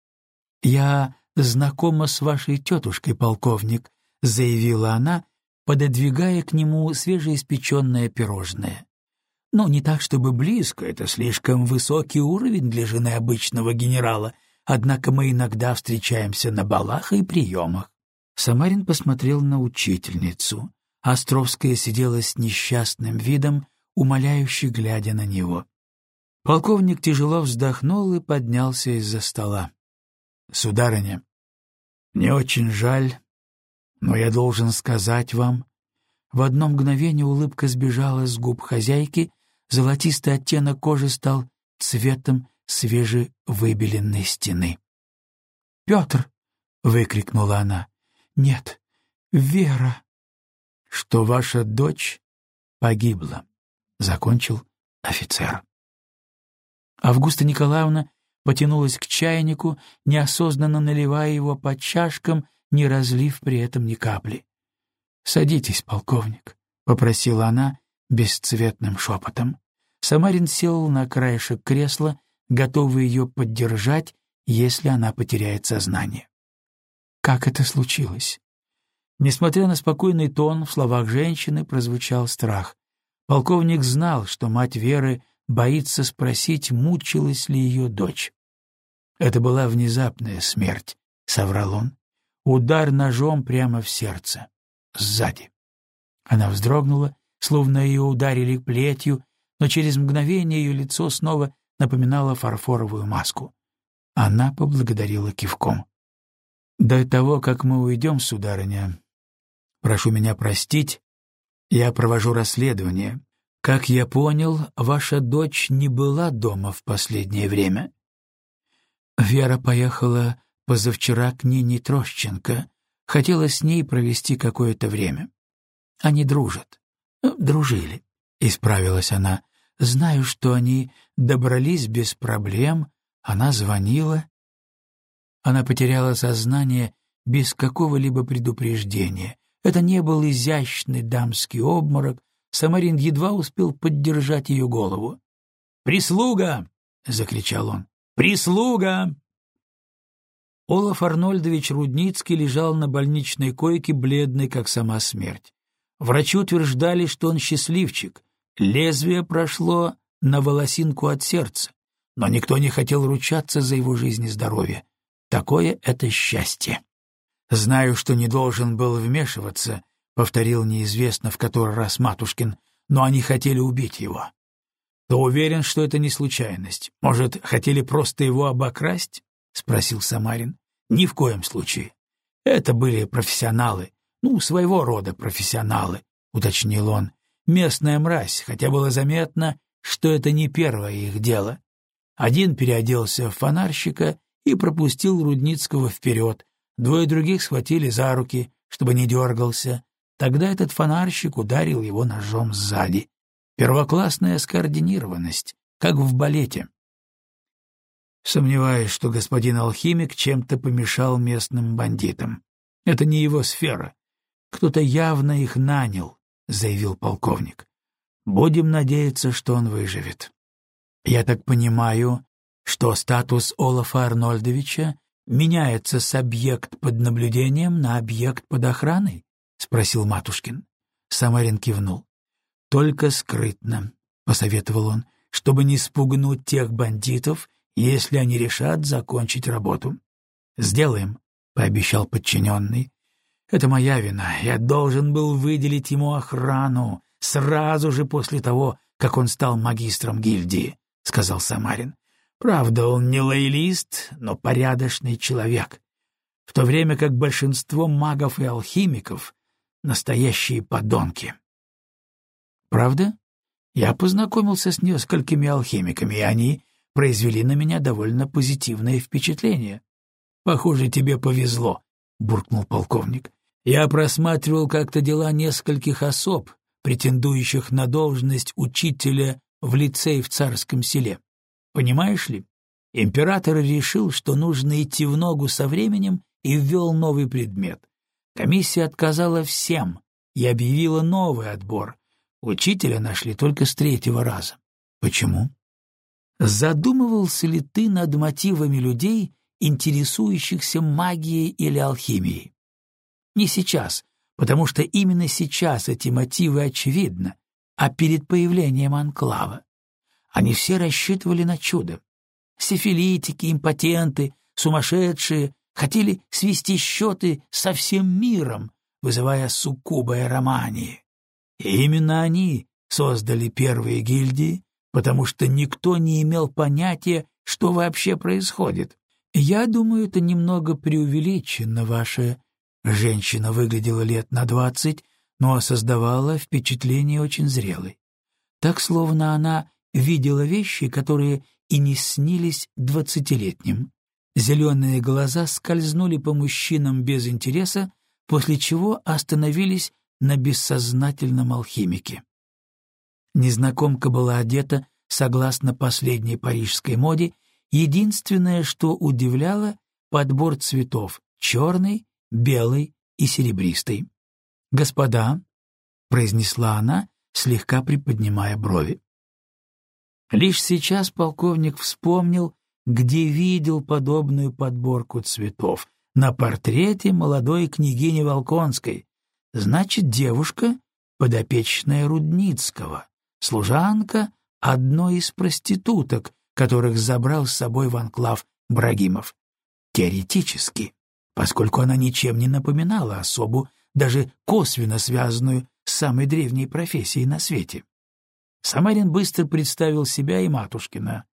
«Я знакома с вашей тетушкой, полковник», — заявила она, пододвигая к нему свежеиспеченное пирожное. «Но не так, чтобы близко, это слишком высокий уровень для жены обычного генерала, однако мы иногда встречаемся на балах и приемах». Самарин посмотрел на учительницу. Островская сидела с несчастным видом, умоляюще глядя на него. Полковник тяжело вздохнул и поднялся из-за стола. — Сударыня, мне очень жаль, но я должен сказать вам... В одно мгновение улыбка сбежала с губ хозяйки, золотистый оттенок кожи стал цветом свежевыбеленной стены. «Петр!» — выкрикнула она. «Нет, Вера!» «Что ваша дочь погибла», — закончил офицер. Августа Николаевна потянулась к чайнику, неосознанно наливая его по чашкам, не разлив при этом ни капли. «Садитесь, полковник», — попросила она бесцветным шепотом. Самарин сел на краешек кресла, готовый ее поддержать, если она потеряет сознание. Как это случилось? Несмотря на спокойный тон, в словах женщины прозвучал страх. Полковник знал, что мать Веры боится спросить, мучилась ли ее дочь. «Это была внезапная смерть», — соврал он. «Удар ножом прямо в сердце. Сзади». Она вздрогнула, словно ее ударили плетью, но через мгновение ее лицо снова напоминало фарфоровую маску. Она поблагодарила кивком. «До того, как мы уйдем, сударыня, прошу меня простить, я провожу расследование. Как я понял, ваша дочь не была дома в последнее время. Вера поехала позавчера к Нине Трощенко, хотела с ней провести какое-то время. Они дружат. Дружили, — исправилась она. Знаю, что они добрались без проблем, она звонила. Она потеряла сознание без какого-либо предупреждения. Это не был изящный дамский обморок, Самарин едва успел поддержать ее голову. «Прислуга!» — закричал он. «Прислуга!» Олаф Арнольдович Рудницкий лежал на больничной койке, бледный, как сама смерть. Врачи утверждали, что он счастливчик. Лезвие прошло на волосинку от сердца, но никто не хотел ручаться за его жизнь и здоровье. Такое это счастье. Знаю, что не должен был вмешиваться, — повторил неизвестно в который раз Матушкин, — но они хотели убить его. «Ты уверен, что это не случайность? Может, хотели просто его обокрасть?» — спросил Самарин. «Ни в коем случае. Это были профессионалы, ну, своего рода профессионалы», — уточнил он. «Местная мразь, хотя было заметно, что это не первое их дело. Один переоделся в фонарщика и пропустил Рудницкого вперед, двое других схватили за руки, чтобы не дергался, Тогда этот фонарщик ударил его ножом сзади. Первоклассная скоординированность, как в балете. Сомневаюсь, что господин алхимик чем-то помешал местным бандитам. Это не его сфера. Кто-то явно их нанял, — заявил полковник. Будем надеяться, что он выживет. Я так понимаю, что статус Олафа Арнольдовича меняется с объект под наблюдением на объект под охраной? — спросил Матушкин. Самарин кивнул. «Только скрытно», — посоветовал он, — чтобы не спугнуть тех бандитов, если они решат закончить работу. «Сделаем», — пообещал подчиненный. «Это моя вина. Я должен был выделить ему охрану сразу же после того, как он стал магистром гильдии», — сказал Самарин. «Правда, он не лоялист, но порядочный человек, в то время как большинство магов и алхимиков — настоящие подонки». «Правда?» Я познакомился с несколькими алхимиками, и они произвели на меня довольно позитивное впечатление. «Похоже, тебе повезло», — буркнул полковник. «Я просматривал как-то дела нескольких особ, претендующих на должность учителя в лицее в царском селе. Понимаешь ли, император решил, что нужно идти в ногу со временем и ввел новый предмет. Комиссия отказала всем и объявила новый отбор. Учителя нашли только с третьего раза. Почему? Задумывался ли ты над мотивами людей, интересующихся магией или алхимией? Не сейчас, потому что именно сейчас эти мотивы очевидны, а перед появлением анклава. Они все рассчитывали на чудо. Сифилитики, импотенты, сумасшедшие хотели свести счеты со всем миром, вызывая суккубы романии. И именно они создали первые гильдии, потому что никто не имел понятия, что вообще происходит. Я думаю, это немного преувеличено, ваша женщина выглядела лет на двадцать, но создавала впечатление очень зрелой. Так, словно она видела вещи, которые и не снились двадцатилетним. Зеленые глаза скользнули по мужчинам без интереса, после чего остановились на бессознательном алхимике. Незнакомка была одета согласно последней парижской моде, единственное, что удивляло — подбор цветов — черный, белый и серебристый. «Господа», — произнесла она, слегка приподнимая брови. Лишь сейчас полковник вспомнил, где видел подобную подборку цветов — на портрете молодой княгини Волконской. Значит, девушка — подопечная Рудницкого служанка одной из проституток, которых забрал с собой в анклав Брагимов. Теоретически, поскольку она ничем не напоминала особу, даже косвенно связанную с самой древней профессией на свете. Самарин быстро представил себя и Матушкина.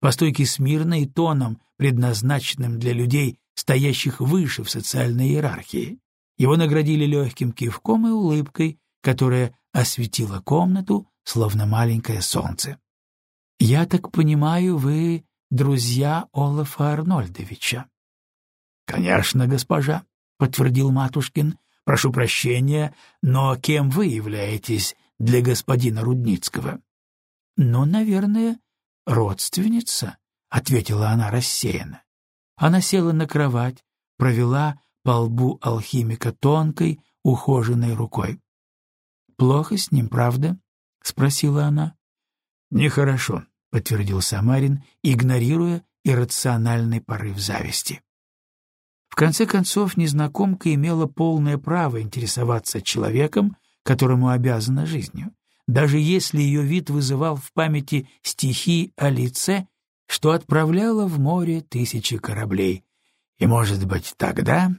По стойке смирно и тоном, предназначенным для людей, стоящих выше в социальной иерархии. Его наградили легким кивком и улыбкой, которая осветила комнату, словно маленькое солнце. «Я так понимаю, вы друзья Олафа Арнольдовича?» «Конечно, госпожа», — подтвердил Матушкин. «Прошу прощения, но кем вы являетесь для господина Рудницкого?» «Ну, наверное, родственница», — ответила она рассеянно. Она села на кровать, провела по лбу алхимика тонкой, ухоженной рукой. «Плохо с ним, правда?» — спросила она. «Нехорошо», — подтвердил Самарин, игнорируя иррациональный порыв зависти. В конце концов, незнакомка имела полное право интересоваться человеком, которому обязана жизнью, даже если ее вид вызывал в памяти стихи о лице, что отправляло в море тысячи кораблей. И, может быть, тогда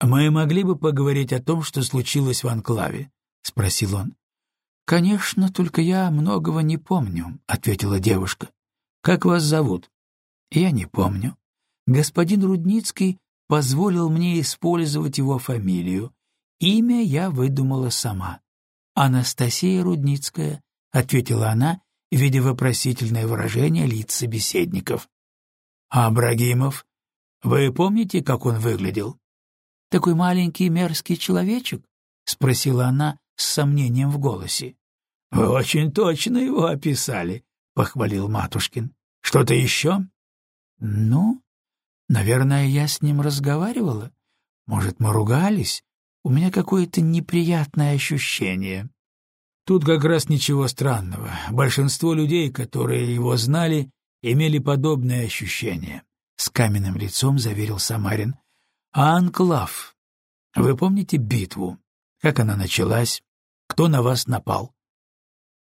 мы могли бы поговорить о том, что случилось в Анклаве, — спросил он. «Конечно, только я многого не помню», — ответила девушка. «Как вас зовут?» «Я не помню. Господин Рудницкий позволил мне использовать его фамилию. Имя я выдумала сама. «Анастасия Рудницкая», — ответила она, видя вопросительное выражение лиц собеседников. «А Абрагимов? Вы помните, как он выглядел?» «Такой маленький мерзкий человечек?» — спросила она с сомнением в голосе. — Вы очень точно его описали, — похвалил Матушкин. — Что-то еще? — Ну, наверное, я с ним разговаривала. Может, мы ругались? У меня какое-то неприятное ощущение. Тут как раз ничего странного. Большинство людей, которые его знали, имели подобное ощущение. С каменным лицом заверил Самарин. А Анклав? Вы помните битву? Как она началась? Кто на вас напал?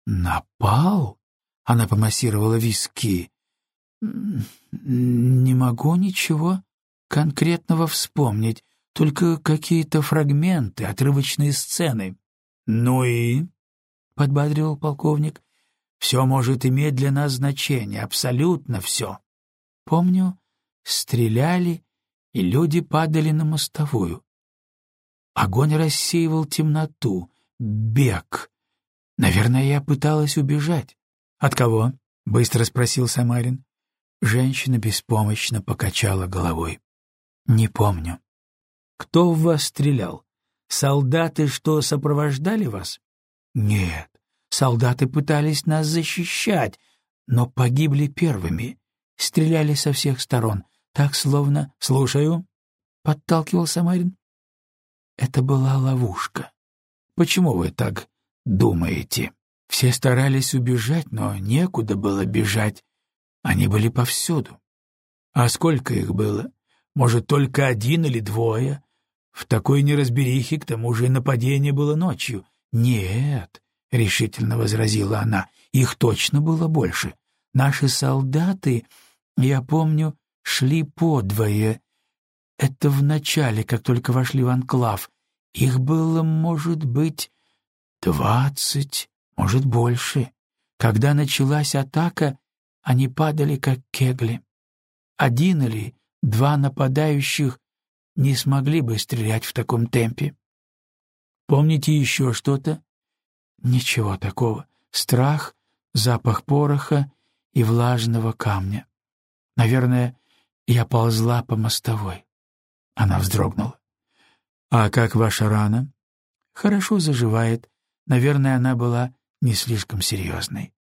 Напал? Она помассировала виски. «Не могу ничего конкретного вспомнить, только какие-то фрагменты, отрывочные сцены». «Ну и?» — подбодрил полковник. «Все может иметь для нас значение, абсолютно все. Помню, стреляли, и люди падали на мостовую. Огонь рассеивал темноту, бег. Наверное, я пыталась убежать. От кого? — быстро спросил Самарин. Женщина беспомощно покачала головой. «Не помню». «Кто в вас стрелял? Солдаты, что сопровождали вас?» «Нет, солдаты пытались нас защищать, но погибли первыми. Стреляли со всех сторон, так словно... Слушаю», — подталкивал Самарин. «Это была ловушка. Почему вы так думаете?» Все старались убежать, но некуда было бежать. Они были повсюду. А сколько их было? Может, только один или двое? В такой неразберихе, к тому же, и нападение было ночью. Нет, — решительно возразила она, — их точно было больше. Наши солдаты, я помню, шли подвое. Это в начале, как только вошли в анклав. Их было, может быть, двадцать может, больше. Когда началась атака, они падали, как кегли. Один или два нападающих не смогли бы стрелять в таком темпе. Помните еще что-то? Ничего такого. Страх, запах пороха и влажного камня. Наверное, я ползла по мостовой. Она вздрогнула. «А как ваша рана?» «Хорошо заживает. Наверное, она была не слишком серьезной.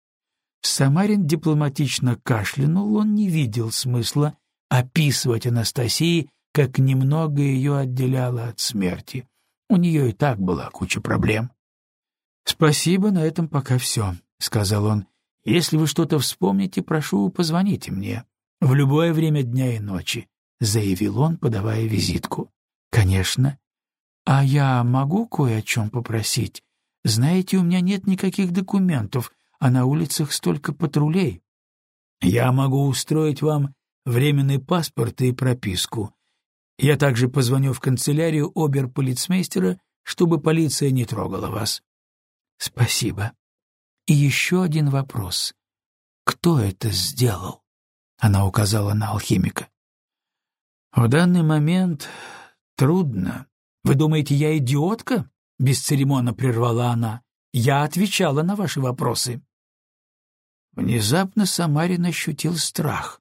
Самарин дипломатично кашлянул, он не видел смысла описывать Анастасии, как немного ее отделяло от смерти. У нее и так была куча проблем. «Спасибо, на этом пока все», — сказал он. «Если вы что-то вспомните, прошу, позвоните мне. В любое время дня и ночи», — заявил он, подавая визитку. «Конечно. А я могу кое о чем попросить?» Знаете, у меня нет никаких документов, а на улицах столько патрулей. Я могу устроить вам временный паспорт и прописку. Я также позвоню в канцелярию оберполицмейстера, чтобы полиция не трогала вас. Спасибо. И еще один вопрос. Кто это сделал? Она указала на алхимика. В данный момент трудно. Вы думаете, я идиотка? бесцеремонно прервала она. Я отвечала на ваши вопросы. Внезапно Самарин ощутил страх.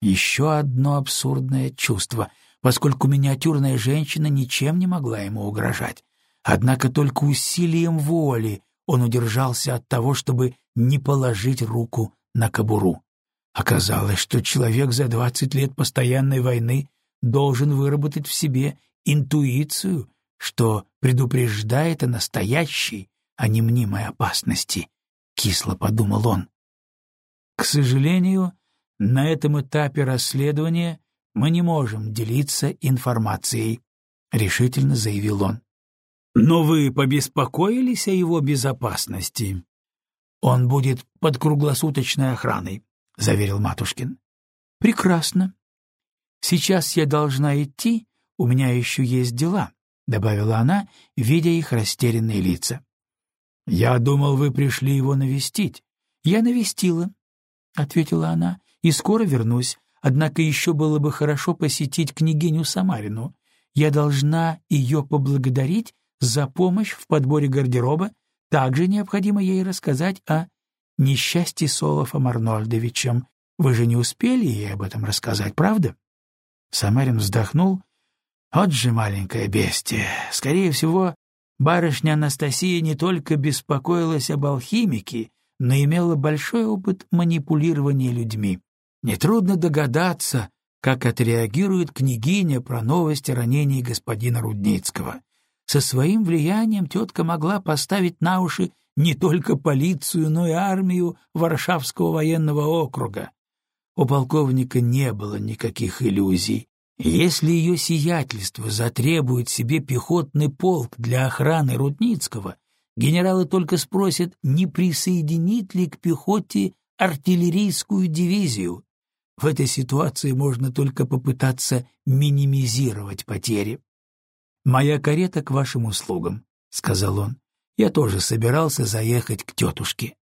Еще одно абсурдное чувство, поскольку миниатюрная женщина ничем не могла ему угрожать. Однако только усилием воли он удержался от того, чтобы не положить руку на кобуру. Оказалось, что человек за двадцать лет постоянной войны должен выработать в себе интуицию что предупреждает о настоящей, а не мнимой опасности, — кисло подумал он. К сожалению, на этом этапе расследования мы не можем делиться информацией, — решительно заявил он. Но вы побеспокоились о его безопасности? Он будет под круглосуточной охраной, — заверил Матушкин. Прекрасно. Сейчас я должна идти, у меня еще есть дела. — добавила она, видя их растерянные лица. «Я думал, вы пришли его навестить». «Я навестила», — ответила она, — «и скоро вернусь. Однако еще было бы хорошо посетить княгиню Самарину. Я должна ее поблагодарить за помощь в подборе гардероба. Также необходимо ей рассказать о несчастье с Олафом Арнольдовичем. Вы же не успели ей об этом рассказать, правда?» Самарин вздохнул вот же маленькое бестие. Скорее всего, барышня Анастасия не только беспокоилась об алхимике, но имела большой опыт манипулирования людьми. Нетрудно догадаться, как отреагирует княгиня про новости ранений господина Рудницкого. Со своим влиянием тетка могла поставить на уши не только полицию, но и армию Варшавского военного округа. У полковника не было никаких иллюзий. Если ее сиятельство затребует себе пехотный полк для охраны Рудницкого, генералы только спросят, не присоединит ли к пехоте артиллерийскую дивизию. В этой ситуации можно только попытаться минимизировать потери. «Моя карета к вашим услугам», — сказал он. «Я тоже собирался заехать к тетушке».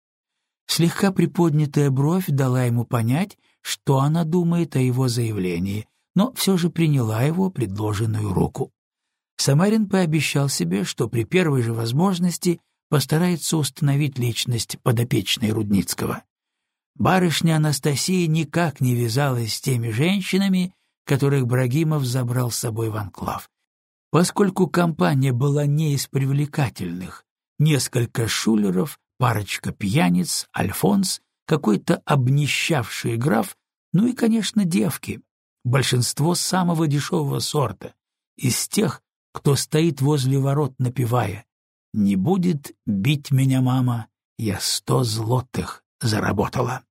Слегка приподнятая бровь дала ему понять, что она думает о его заявлении, но все же приняла его предложенную руку. Самарин пообещал себе, что при первой же возможности постарается установить личность подопечной Рудницкого. Барышня Анастасия никак не вязалась с теми женщинами, которых Брагимов забрал с собой в анклав. Поскольку компания была не из привлекательных, несколько шулеров, парочка пьяниц, Альфонс, какой-то обнищавший граф, ну и, конечно, девки, большинство самого дешевого сорта, из тех, кто стоит возле ворот, напевая «Не будет бить меня мама, я сто злотых заработала».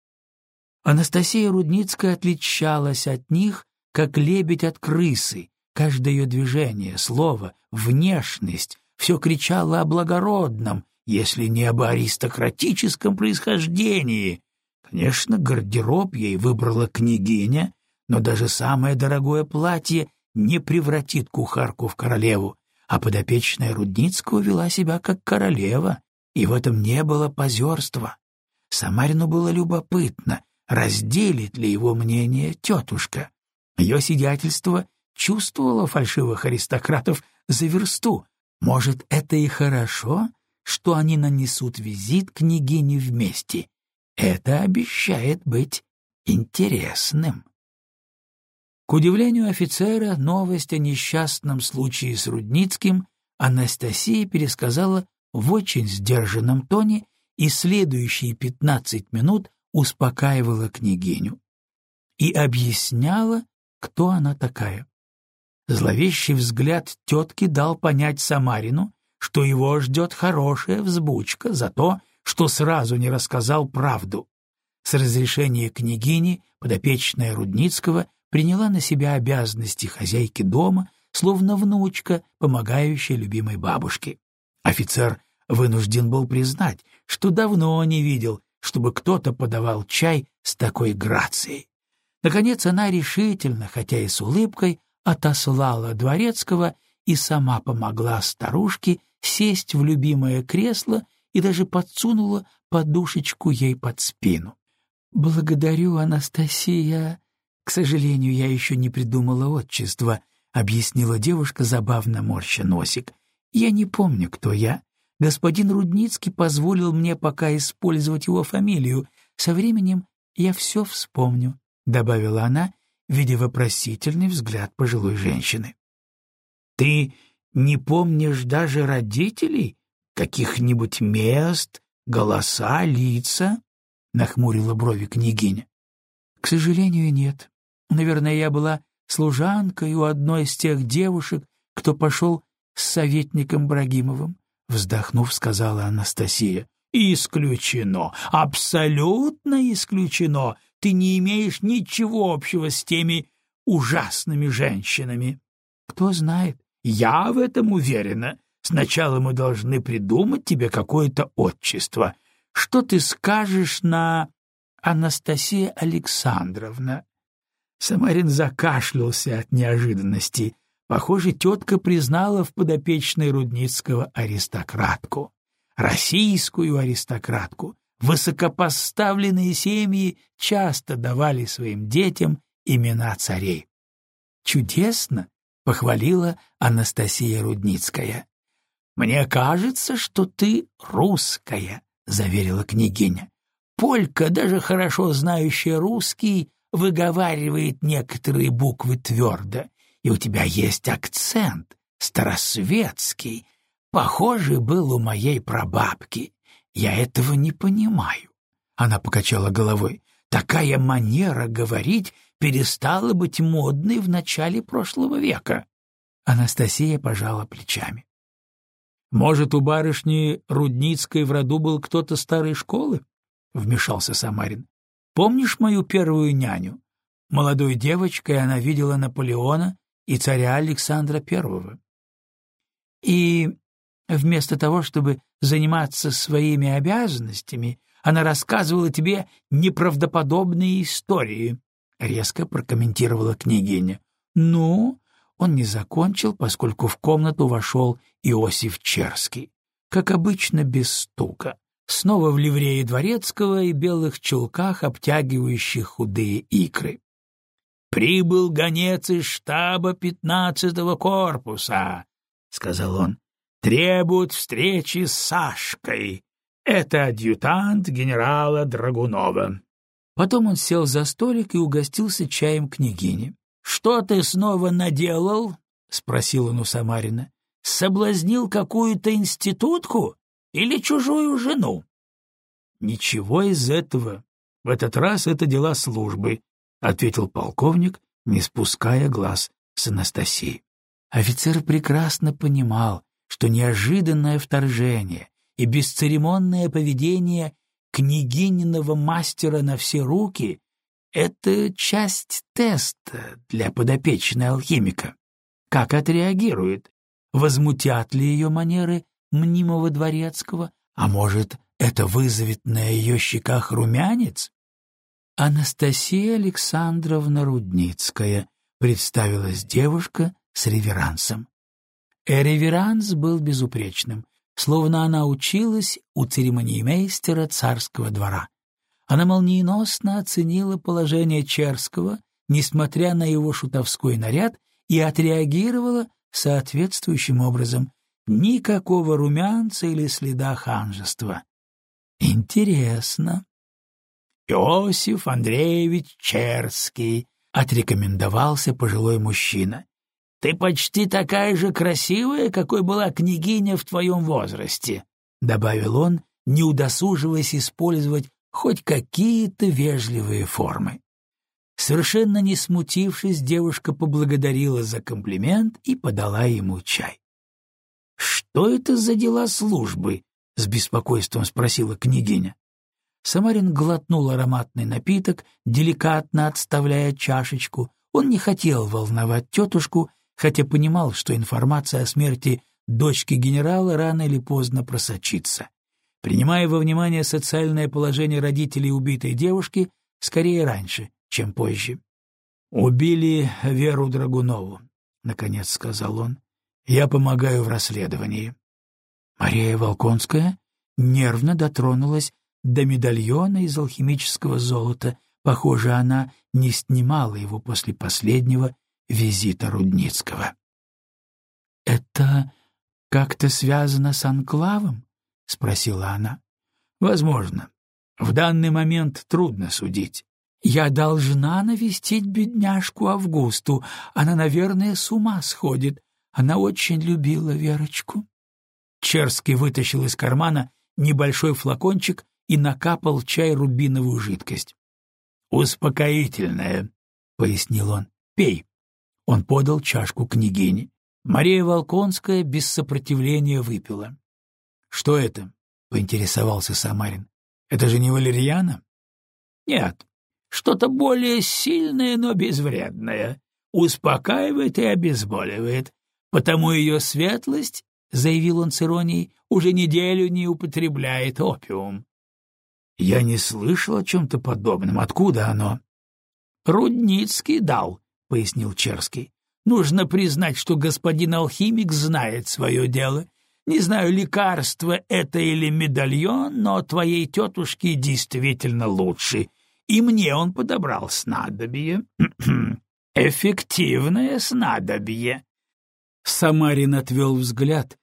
Анастасия Рудницкая отличалась от них, как лебедь от крысы, Каждое ее движение, слово, внешность — все кричало о благородном, если не об аристократическом происхождении. Конечно, гардероб ей выбрала княгиня, но даже самое дорогое платье не превратит кухарку в королеву, а подопечная Рудницкого вела себя как королева, и в этом не было позерства. Самарину было любопытно, разделит ли его мнение тетушка. Ее сиятельство чувствовала фальшивых аристократов за версту. Может, это и хорошо, что они нанесут визит княгине вместе. Это обещает быть интересным. К удивлению офицера, новость о несчастном случае с Рудницким Анастасия пересказала в очень сдержанном тоне и следующие пятнадцать минут успокаивала княгиню и объясняла, кто она такая. Зловещий взгляд тетки дал понять Самарину, что его ждет хорошая взбучка за то, что сразу не рассказал правду. С разрешения княгини подопечная Рудницкого приняла на себя обязанности хозяйки дома, словно внучка, помогающая любимой бабушке. Офицер вынужден был признать, что давно не видел, чтобы кто-то подавал чай с такой грацией. Наконец она решительно, хотя и с улыбкой, отослала Дворецкого и сама помогла старушке сесть в любимое кресло и даже подсунула подушечку ей под спину. «Благодарю, Анастасия. К сожалению, я еще не придумала отчество», — объяснила девушка, забавно морща носик. «Я не помню, кто я. Господин Рудницкий позволил мне пока использовать его фамилию. Со временем я все вспомню», — добавила она видя вопросительный взгляд пожилой женщины. «Ты не помнишь даже родителей? Каких-нибудь мест, голоса, лица?» — нахмурила брови княгиня. «К сожалению, нет. Наверное, я была служанкой у одной из тех девушек, кто пошел с советником Брагимовым», — вздохнув, сказала Анастасия. «Исключено, абсолютно исключено ты не имеешь ничего общего с теми ужасными женщинами. Кто знает, я в этом уверена. Сначала мы должны придумать тебе какое-то отчество. Что ты скажешь на Анастасия Александровна? Самарин закашлялся от неожиданности. Похоже, тетка признала в подопечной Рудницкого аристократку. Российскую аристократку, высокопоставленные семьи часто давали своим детям имена царей. «Чудесно!» — похвалила Анастасия Рудницкая. «Мне кажется, что ты русская», — заверила княгиня. «Полька, даже хорошо знающая русский, выговаривает некоторые буквы твердо, и у тебя есть акцент, старосветский, похожий был у моей прабабки. Я этого не понимаю. Она покачала головой. Такая манера говорить перестала быть модной в начале прошлого века. Анастасия пожала плечами. Может, у барышни Рудницкой в роду был кто-то старой школы? Вмешался Самарин. Помнишь мою первую няню? Молодой девочкой она видела Наполеона и царя Александра Первого. И Вместо того, чтобы заниматься своими обязанностями, Она рассказывала тебе неправдоподобные истории», — резко прокомментировала княгиня. «Ну?» Он не закончил, поскольку в комнату вошел Иосиф Черский. Как обычно, без стука. Снова в ливрее дворецкого и белых чулках, обтягивающих худые икры. «Прибыл гонец из штаба пятнадцатого корпуса», — сказал он. «Требуют встречи с Сашкой. Это адъютант генерала Драгунова». Потом он сел за столик и угостился чаем княгини. «Что ты снова наделал?» — спросил он у Самарина. «Соблазнил какую-то институтку или чужую жену?» «Ничего из этого. В этот раз это дела службы», — ответил полковник, не спуская глаз с Анастасии. Офицер прекрасно понимал, что неожиданное вторжение и бесцеремонное поведение княгининого мастера на все руки — это часть теста для подопечной алхимика. Как отреагирует? Возмутят ли ее манеры мнимого дворецкого? А может, это вызовет на ее щеках румянец? Анастасия Александровна Рудницкая, представилась девушка с реверансом. Э реверанс был безупречным, словно она училась у церемониймейстера царского двора. Она молниеносно оценила положение Черского, несмотря на его шутовской наряд, и отреагировала соответствующим образом. Никакого румянца или следа ханжества. Интересно. Иосиф Андреевич Черский, отрекомендовался пожилой мужчина. Ты почти такая же красивая, какой была княгиня в твоем возрасте, добавил он, не удосуживаясь использовать хоть какие-то вежливые формы. Совершенно не смутившись, девушка поблагодарила за комплимент и подала ему чай. «Что это за дела службы?» — с беспокойством спросила княгиня. Самарин глотнул ароматный напиток, деликатно отставляя чашечку. Он не хотел волновать тетушку, хотя понимал, что информация о смерти дочки генерала рано или поздно просочится. Принимая во внимание социальное положение родителей убитой девушки, скорее раньше, чем позже. «Убили Веру Драгунову», — наконец сказал он. «Я помогаю в расследовании». Мария Волконская нервно дотронулась до медальона из алхимического золота. Похоже, она не снимала его после последнего визита Рудницкого. «Это как-то связано с анклавом?» — спросила она. «Возможно. В данный момент трудно судить. Я должна навестить бедняжку Августу. Она, наверное, с ума сходит. Она очень любила Верочку». Черский вытащил из кармана небольшой флакончик и накапал чай рубиновую жидкость. «Успокоительное», — пояснил он. «Пей». Он подал чашку княгине. Мария Волконская без сопротивления выпила. «Что это?» — поинтересовался Самарин. «Это же не валерьяна?» «Нет, что-то более сильное, но безвредное. Успокаивает и обезболивает. Потому ее светлость, — заявил он с иронией, — уже неделю не употребляет опиум. Я не слышал о чем-то подобном. Откуда оно? Рудницкий дал, пояснил Черский. Нужно признать, что господин алхимик знает свое дело. Не знаю, лекарство это или медальон, но твоей тетушке действительно лучше. И мне он подобрал снадобье. Эффективное снадобье. Самарин отвел взгляд.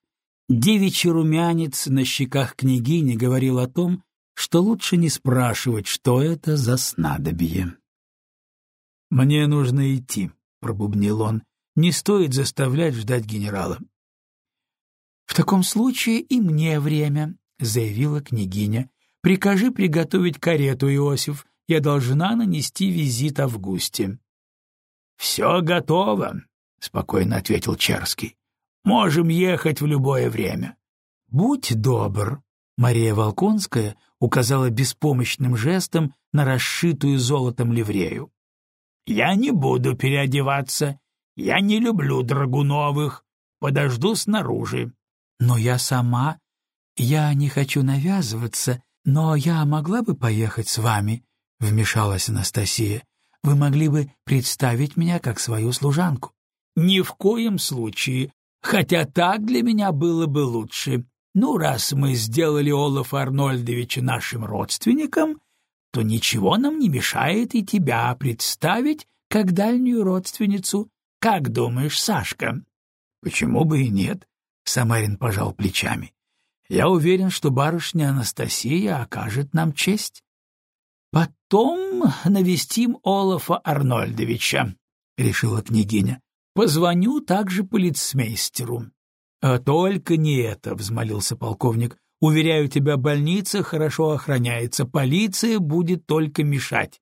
Девичий румянец на щеках княгини говорил о том, что лучше не спрашивать, что это за снадобье. «Мне нужно идти», — пробубнил он. «Не стоит заставлять ждать генерала». «В таком случае и мне время», — заявила княгиня. «Прикажи приготовить карету, Иосиф. Я должна нанести визит Августе». «Все готово», — спокойно ответил Черский. «Можем ехать в любое время». «Будь добр», Мария Волконская указала беспомощным жестом на расшитую золотом ливрею. «Я не буду переодеваться. Я не люблю Драгуновых. Подожду снаружи». «Но я сама... Я не хочу навязываться», — «Но я могла бы поехать с вами?» — вмешалась Анастасия. «Вы могли бы представить меня как свою служанку». «Ни в коем случае, хотя так для меня было бы лучше. Ну, раз мы сделали Олафа Арнольдовича нашим родственником, то ничего нам не мешает и тебя представить как дальнюю родственницу. Как думаешь, Сашка?» «Почему бы и нет?» — Самарин пожал плечами. Я уверен, что барышня Анастасия окажет нам честь. Потом навестим Олафа Арнольдовича, — решила княгиня. Позвоню также полицмейстеру. — А только не это, — взмолился полковник. — Уверяю тебя, больница хорошо охраняется, полиция будет только мешать.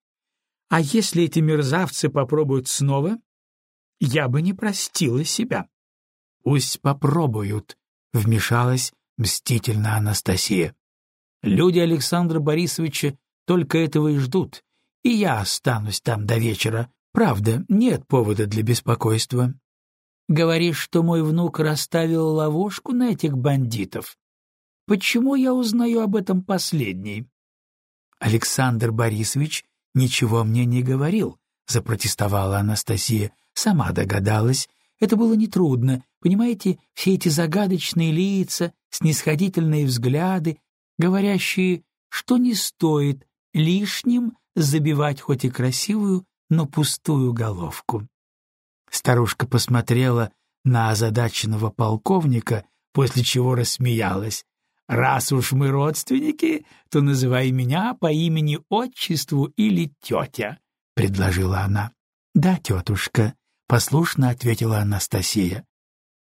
А если эти мерзавцы попробуют снова, я бы не простила себя. — Пусть попробуют, — вмешалась мстительно Анастасия. Люди Александра Борисовича только этого и ждут, и я останусь там до вечера. Правда, нет повода для беспокойства. Говоришь, что мой внук расставил ловушку на этих бандитов? Почему я узнаю об этом последний? Александр Борисович ничего мне не говорил, запротестовала Анастасия. Сама догадалась. Это было нетрудно. Понимаете, все эти загадочные лица, снисходительные взгляды, говорящие, что не стоит лишним забивать хоть и красивую, но пустую головку. Старушка посмотрела на озадаченного полковника, после чего рассмеялась. «Раз уж мы родственники, то называй меня по имени-отчеству или тетя», — предложила она. «Да, тетушка», — послушно ответила Анастасия.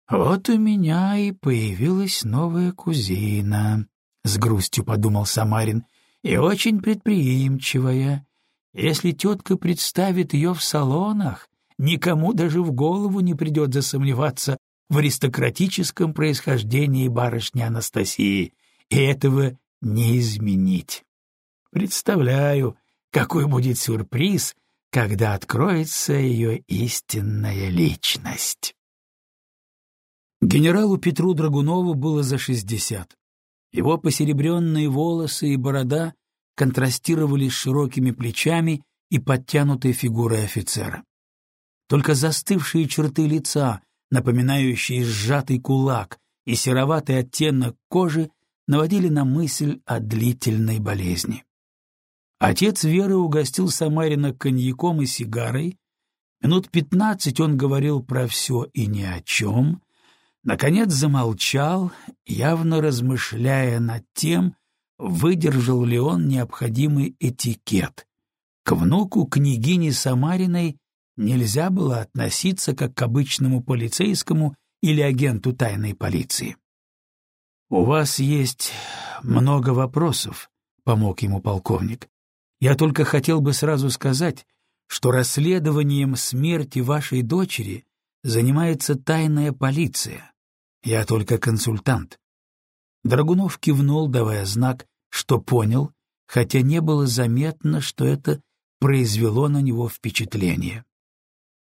«Вот у меня и появилась новая кузина», — с грустью подумал Самарин, — «и очень предприимчивая. Если тетка представит ее в салонах, никому даже в голову не придет засомневаться в аристократическом происхождении барышни Анастасии, и этого не изменить. Представляю, какой будет сюрприз, когда откроется ее истинная личность. Генералу Петру Драгунову было за шестьдесят. Его посеребренные волосы и борода контрастировали с широкими плечами и подтянутой фигурой офицера. Только застывшие черты лица, напоминающие сжатый кулак и сероватый оттенок кожи, наводили на мысль о длительной болезни. Отец Веры угостил Самарина коньяком и сигарой. Минут пятнадцать он говорил про все и ни о чем, Наконец замолчал, явно размышляя над тем, выдержал ли он необходимый этикет. К внуку княгини Самариной нельзя было относиться как к обычному полицейскому или агенту тайной полиции. «У вас есть много вопросов», — помог ему полковник. «Я только хотел бы сразу сказать, что расследованием смерти вашей дочери занимается тайная полиция, я только консультант. Драгунов кивнул, давая знак, что понял, хотя не было заметно, что это произвело на него впечатление.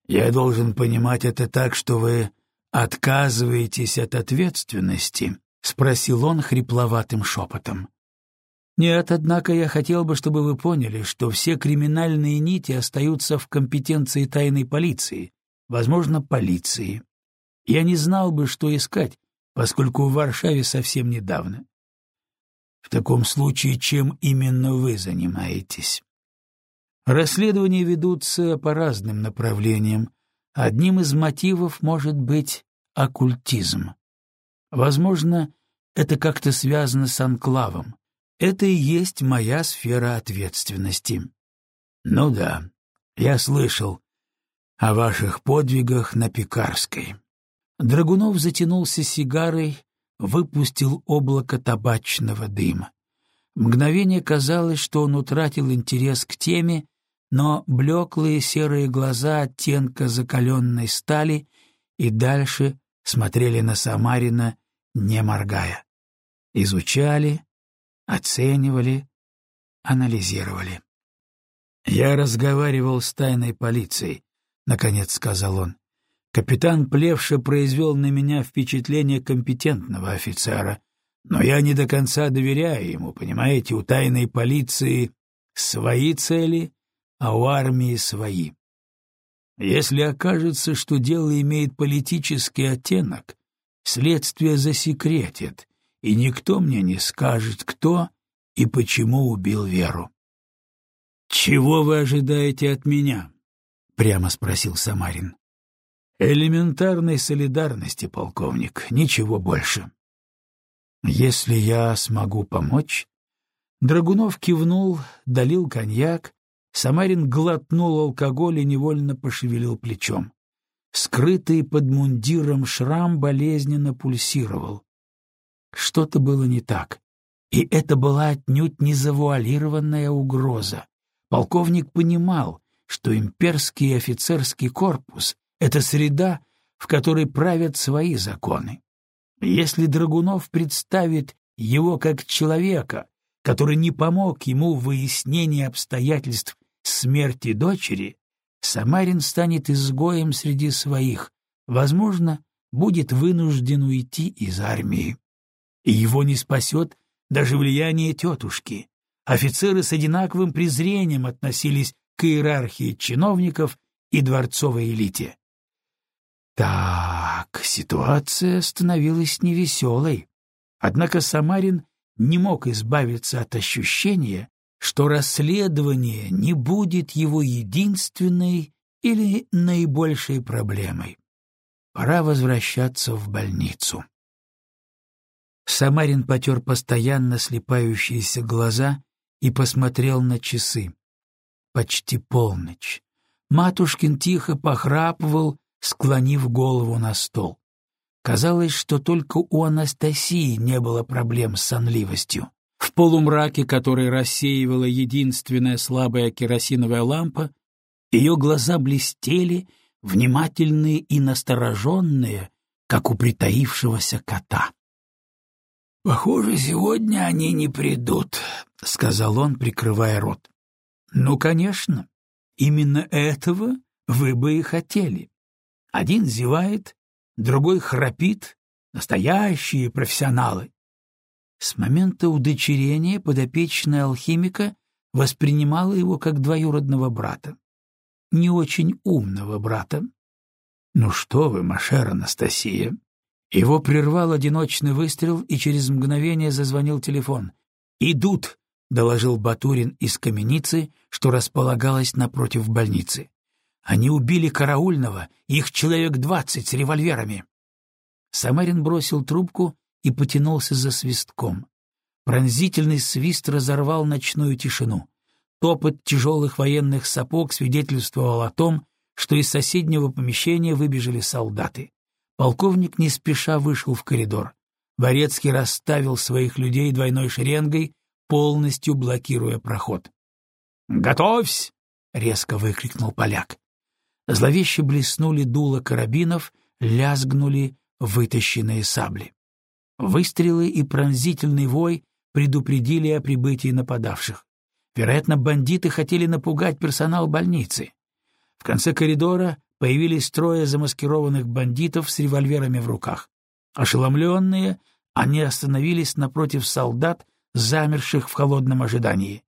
«Я должен понимать это так, что вы отказываетесь от ответственности?» — спросил он хрипловатым шепотом. «Нет, однако я хотел бы, чтобы вы поняли, что все криминальные нити остаются в компетенции тайной полиции, возможно, полиции я не знал бы, что искать, поскольку в Варшаве совсем недавно. В таком случае, чем именно вы занимаетесь? Расследования ведутся по разным направлениям. Одним из мотивов может быть оккультизм. Возможно, это как-то связано с анклавом. Это и есть моя сфера ответственности. Ну да, я слышал о ваших подвигах на Пекарской. Драгунов затянулся сигарой, выпустил облако табачного дыма. Мгновение казалось, что он утратил интерес к теме, но блеклые серые глаза оттенка закаленной стали и дальше смотрели на Самарина, не моргая. Изучали, оценивали, анализировали. «Я разговаривал с тайной полицией», — наконец сказал он. Капитан Плевша произвел на меня впечатление компетентного офицера, Но я не до конца доверяю ему, понимаете, у тайной полиции свои цели, а у армии свои. Если окажется, что дело имеет политический оттенок, следствие засекретит, и никто мне не скажет, кто и почему убил Веру. «Чего вы ожидаете от меня?» — прямо спросил Самарин. «Элементарной солидарности, полковник, ничего больше». «Если я смогу помочь...» Драгунов кивнул, долил коньяк, Самарин глотнул алкоголь и невольно пошевелил плечом. Скрытый под мундиром шрам болезненно пульсировал. Что-то было не так, и это была отнюдь не завуалированная угроза. Полковник понимал, что имперский офицерский корпус — это среда, в которой правят свои законы. Если Драгунов представит его как человека, который не помог ему в выяснении обстоятельств смерти дочери, Самарин станет изгоем среди своих, возможно, будет вынужден уйти из армии. И его не спасет даже влияние тетушки. Офицеры с одинаковым презрением относились к иерархии чиновников и дворцовой элите. Так, ситуация становилась невеселой. Однако Самарин не мог избавиться от ощущения, что расследование не будет его единственной или наибольшей проблемой. Пора возвращаться в больницу. Самарин потер постоянно слепающиеся глаза и посмотрел на часы. Почти полночь. Матушкин тихо похрапывал, склонив голову на стол. Казалось, что только у Анастасии не было проблем с сонливостью. В полумраке, который рассеивала единственная слабая керосиновая лампа, ее глаза блестели, внимательные и настороженные, как у притаившегося кота. «Похоже, сегодня они не придут», — сказал он, прикрывая рот. «Ну, конечно. Именно этого вы бы и хотели. Один зевает, другой храпит. Настоящие профессионалы. С момента удочерения подопечная алхимика воспринимала его как двоюродного брата. Не очень умного брата. «Ну что вы, Машер Анастасия!» Его прервал одиночный выстрел, и через мгновение зазвонил телефон. «Идут!» — доложил Батурин из каменицы, что располагалась напротив больницы. «Они убили караульного, их человек двадцать с револьверами!» Самарин бросил трубку и потянулся за свистком. Пронзительный свист разорвал ночную тишину. Топот тяжелых военных сапог свидетельствовал о том, что из соседнего помещения выбежали солдаты. Полковник не спеша вышел в коридор. Борецкий расставил своих людей двойной шеренгой, полностью блокируя проход. «Готовься!» — резко выкрикнул поляк. Зловеще блеснули дула карабинов, лязгнули вытащенные сабли. Выстрелы и пронзительный вой предупредили о прибытии нападавших. Вероятно, бандиты хотели напугать персонал больницы. В конце коридора появились трое замаскированных бандитов с револьверами в руках. Ошеломленные, они остановились напротив солдат, замерших в холодном ожидании.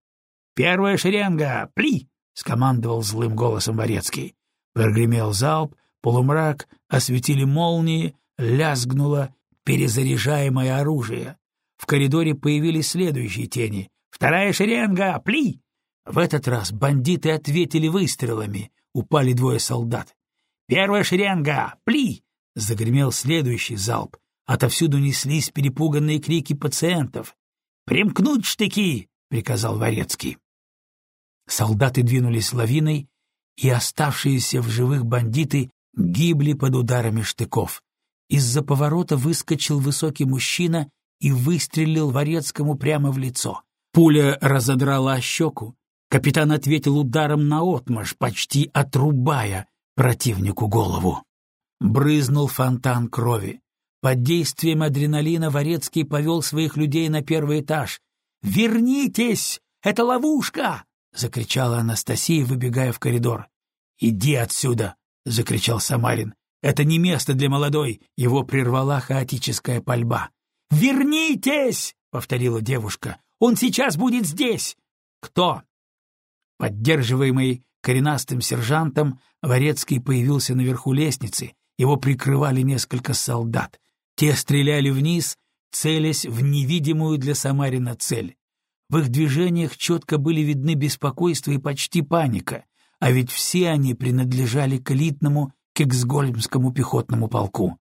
«Первая шеренга! Пли!» — скомандовал злым голосом Ворецкий. Прогремел залп, полумрак, осветили молнии, лязгнуло перезаряжаемое оружие. В коридоре появились следующие тени. «Вторая шеренга! Пли!» В этот раз бандиты ответили выстрелами. Упали двое солдат. «Первая шеренга! Пли!» — загремел следующий залп. Отовсюду неслись перепуганные крики пациентов. «Примкнуть штыки!» — приказал Ворецкий. Солдаты двинулись лавиной, и оставшиеся в живых бандиты гибли под ударами штыков. Из-за поворота выскочил высокий мужчина и выстрелил Ворецкому прямо в лицо. Пуля разодрала щеку. Капитан ответил ударом наотмашь, почти отрубая противнику голову. Брызнул фонтан крови. Под действием адреналина Ворецкий повел своих людей на первый этаж. «Вернитесь! Это ловушка!» — закричала Анастасия, выбегая в коридор. «Иди отсюда!» — закричал Самарин. Это не место для молодой, его прервала хаотическая пальба. «Вернитесь!» — повторила девушка. «Он сейчас будет здесь!» «Кто?» Поддерживаемый коренастым сержантом, Ворецкий появился наверху лестницы, его прикрывали несколько солдат. Те стреляли вниз, целясь в невидимую для Самарина цель. В их движениях четко были видны беспокойство и почти паника, а ведь все они принадлежали к элитному Кексгольмскому пехотному полку.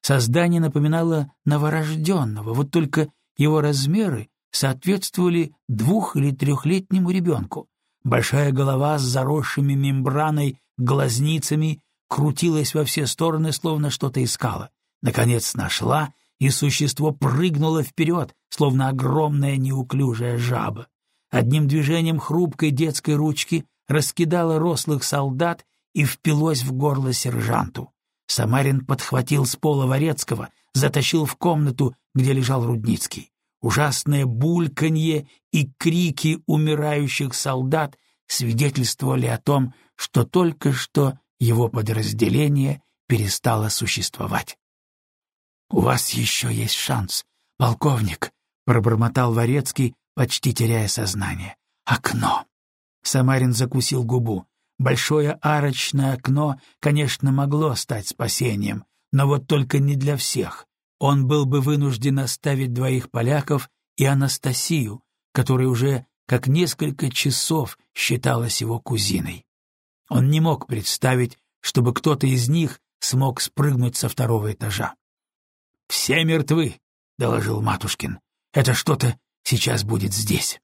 Создание напоминало новорожденного, вот только его размеры соответствовали двух- или трехлетнему ребенку. Большая голова с заросшими мембраной глазницами крутилась во все стороны, словно что-то искала. Наконец нашла, и существо прыгнуло вперед, словно огромная неуклюжая жаба. Одним движением хрупкой детской ручки раскидала рослых солдат и впилось в горло сержанту. Самарин подхватил с пола Ворецкого, затащил в комнату, где лежал Рудницкий. Ужасное бульканье и крики умирающих солдат свидетельствовали о том, что только что его подразделение перестало существовать. «У вас еще есть шанс, полковник», — пробормотал Ворецкий, почти теряя сознание. «Окно». Самарин закусил губу. Большое арочное окно, конечно, могло стать спасением, но вот только не для всех. Он был бы вынужден оставить двоих поляков и Анастасию, которая уже как несколько часов считалась его кузиной. Он не мог представить, чтобы кто-то из них смог спрыгнуть со второго этажа. «Все мертвы», — доложил Матушкин. «Это что-то сейчас будет здесь».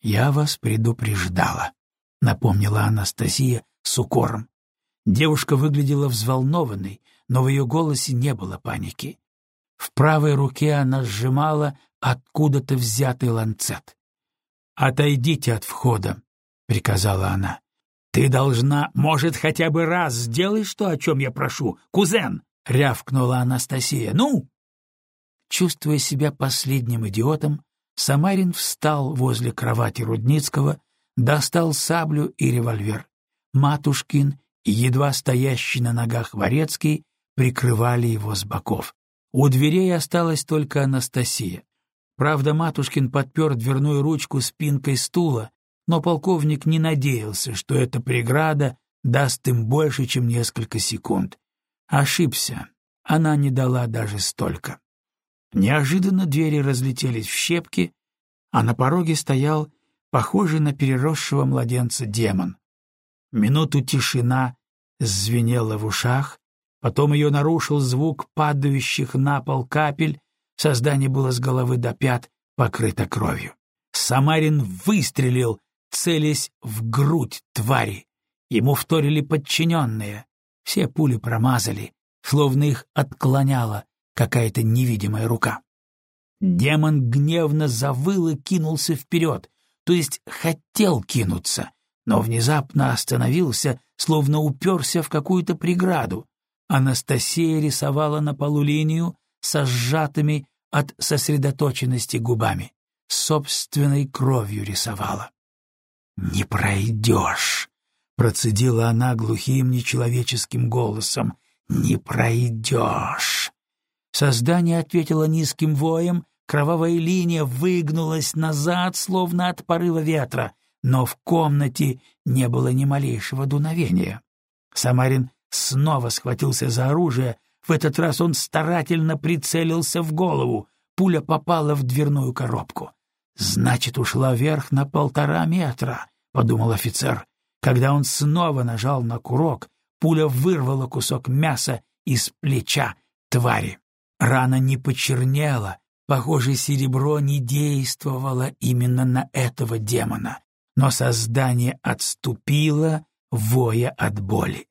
«Я вас предупреждала», — напомнила Анастасия с укором. Девушка выглядела взволнованной, но в ее голосе не было паники. В правой руке она сжимала откуда-то взятый ланцет. «Отойдите от входа», — приказала она. «Ты должна, может, хотя бы раз сделать то, о чем я прошу, кузен!» — рявкнула Анастасия. «Ну!» Чувствуя себя последним идиотом, Самарин встал возле кровати Рудницкого, достал саблю и револьвер. Матушкин и едва стоящий на ногах Ворецкий прикрывали его с боков. У дверей осталась только Анастасия. Правда, Матушкин подпер дверную ручку спинкой стула, но полковник не надеялся, что эта преграда даст им больше, чем несколько секунд. Ошибся, она не дала даже столько. Неожиданно двери разлетелись в щепки, а на пороге стоял похожий на переросшего младенца демон. Минуту тишина звенела в ушах, потом ее нарушил звук падающих на пол капель, создание было с головы до пят покрыто кровью. Самарин выстрелил, целясь в грудь твари. Ему вторили подчиненные. Все пули промазали, словно их отклоняло какая-то невидимая рука. Демон гневно завыл и кинулся вперед, то есть хотел кинуться, но внезапно остановился, словно уперся в какую-то преграду. Анастасия рисовала на полу линию со сжатыми от сосредоточенности губами. Собственной кровью рисовала. «Не пройдешь!» — процедила она глухим нечеловеческим голосом. «Не пройдешь!» Создание ответило низким воем, кровавая линия выгнулась назад, словно от порыва ветра, но в комнате не было ни малейшего дуновения. Самарин снова схватился за оружие, в этот раз он старательно прицелился в голову, пуля попала в дверную коробку. «Значит, ушла вверх на полтора метра», — подумал офицер. Когда он снова нажал на курок, пуля вырвала кусок мяса из плеча твари. Рана не почернела, похоже, серебро не действовало именно на этого демона, но создание отступило, воя от боли.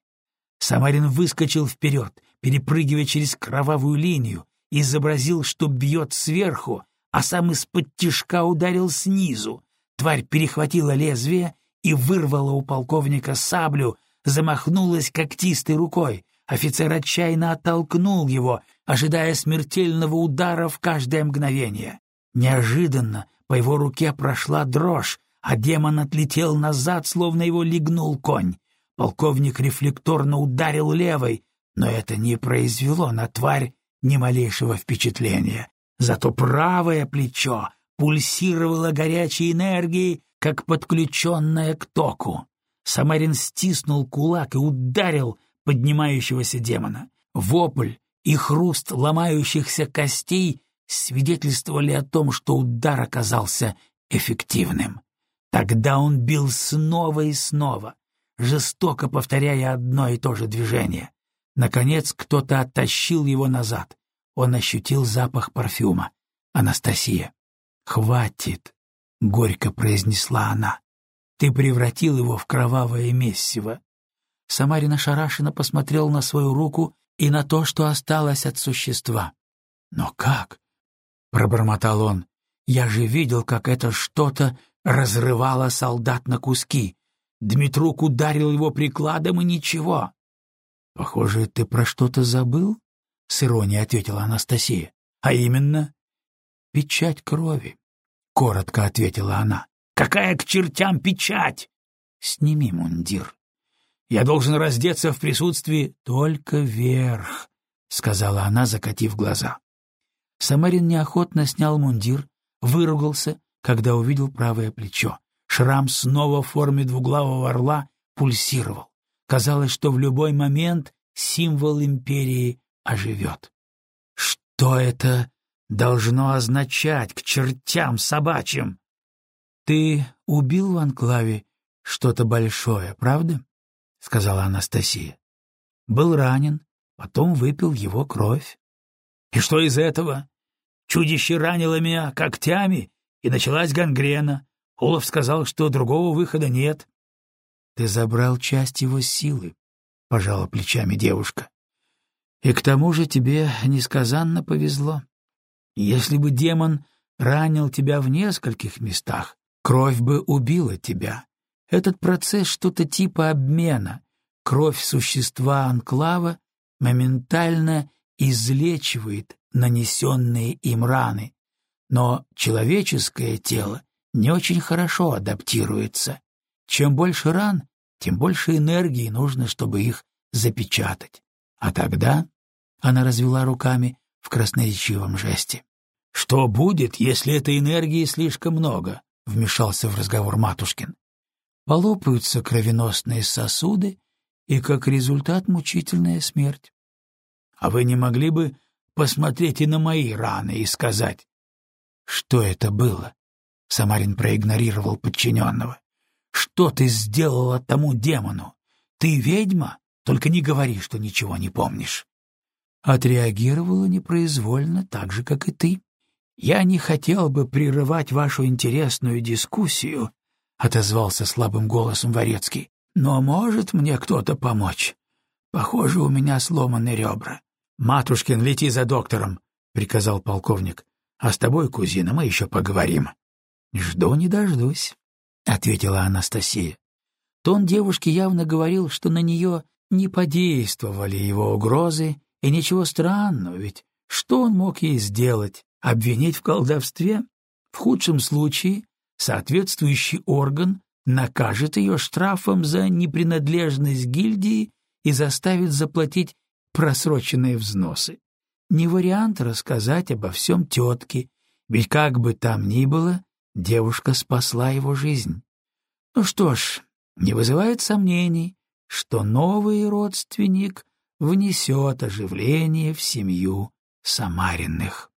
Самарин выскочил вперед, перепрыгивая через кровавую линию, изобразил, что бьет сверху, а сам из-под тишка ударил снизу. Тварь перехватила лезвие и вырвала у полковника саблю, замахнулась когтистой рукой. Офицер отчаянно оттолкнул его, ожидая смертельного удара в каждое мгновение. Неожиданно по его руке прошла дрожь, а демон отлетел назад, словно его легнул конь. Полковник рефлекторно ударил левой, но это не произвело на тварь ни малейшего впечатления. зато правое плечо пульсировало горячей энергией, как подключенное к току. Самарин стиснул кулак и ударил поднимающегося демона. Вопль и хруст ломающихся костей свидетельствовали о том, что удар оказался эффективным. Тогда он бил снова и снова, жестоко повторяя одно и то же движение. Наконец кто-то оттащил его назад. Он ощутил запах парфюма. Анастасия. «Хватит», — горько произнесла она. «Ты превратил его в кровавое мессиво». Самарин ошарашенно посмотрел на свою руку и на то, что осталось от существа. «Но как?» — пробормотал он. «Я же видел, как это что-то разрывало солдат на куски. Дмитрук ударил его прикладом, и ничего». «Похоже, ты про что-то забыл?» — с иронией ответила Анастасия. «А именно?» «Печать крови», — коротко ответила она. «Какая к чертям печать?» «Сними мундир». Я должен раздеться в присутствии только вверх, — сказала она, закатив глаза. Самарин неохотно снял мундир, выругался, когда увидел правое плечо. Шрам снова в форме двуглавого орла пульсировал. Казалось, что в любой момент символ империи оживет. Что это должно означать к чертям собачьим? Ты убил в анклаве что-то большое, правда? — сказала Анастасия. «Был ранен, потом выпил его кровь». «И что из этого? Чудище ранило меня когтями, и началась гангрена. Олаф сказал, что другого выхода нет». «Ты забрал часть его силы», — пожала плечами девушка. «И к тому же тебе несказанно повезло. Если бы демон ранил тебя в нескольких местах, кровь бы убила тебя. Этот процесс что-то типа обмена. Кровь существа анклава моментально излечивает нанесенные им раны, но человеческое тело не очень хорошо адаптируется. Чем больше ран, тем больше энергии нужно, чтобы их запечатать. А тогда она развела руками в красноречивом жесте. «Что будет, если этой энергии слишком много?» — вмешался в разговор Матушкин полопаются кровеносные сосуды и, как результат, мучительная смерть. А вы не могли бы посмотреть и на мои раны и сказать, что это было? Самарин проигнорировал подчиненного. Что ты сделала тому демону? Ты ведьма? Только не говори, что ничего не помнишь. Отреагировала непроизвольно, так же, как и ты. Я не хотел бы прерывать вашу интересную дискуссию, отозвался слабым голосом Ворецкий. Но может мне кто-то помочь? Похоже, у меня сломаны ребра. Матушкин, лети за доктором, приказал полковник. А с тобой, кузина, мы еще поговорим. Жду не дождусь, ответила Анастасия. Тон девушки явно говорил, что на нее не подействовали его угрозы, и ничего странного, ведь что он мог ей сделать? Обвинить в колдовстве? В худшем случае соответствующий орган накажет ее штрафом за непринадлежность гильдии и заставит заплатить просроченные взносы. Не вариант рассказать обо всем тетке, ведь как бы там ни было, девушка спасла его жизнь. Ну что ж, не вызывает сомнений, что новый родственник внесет оживление в семью Самариных.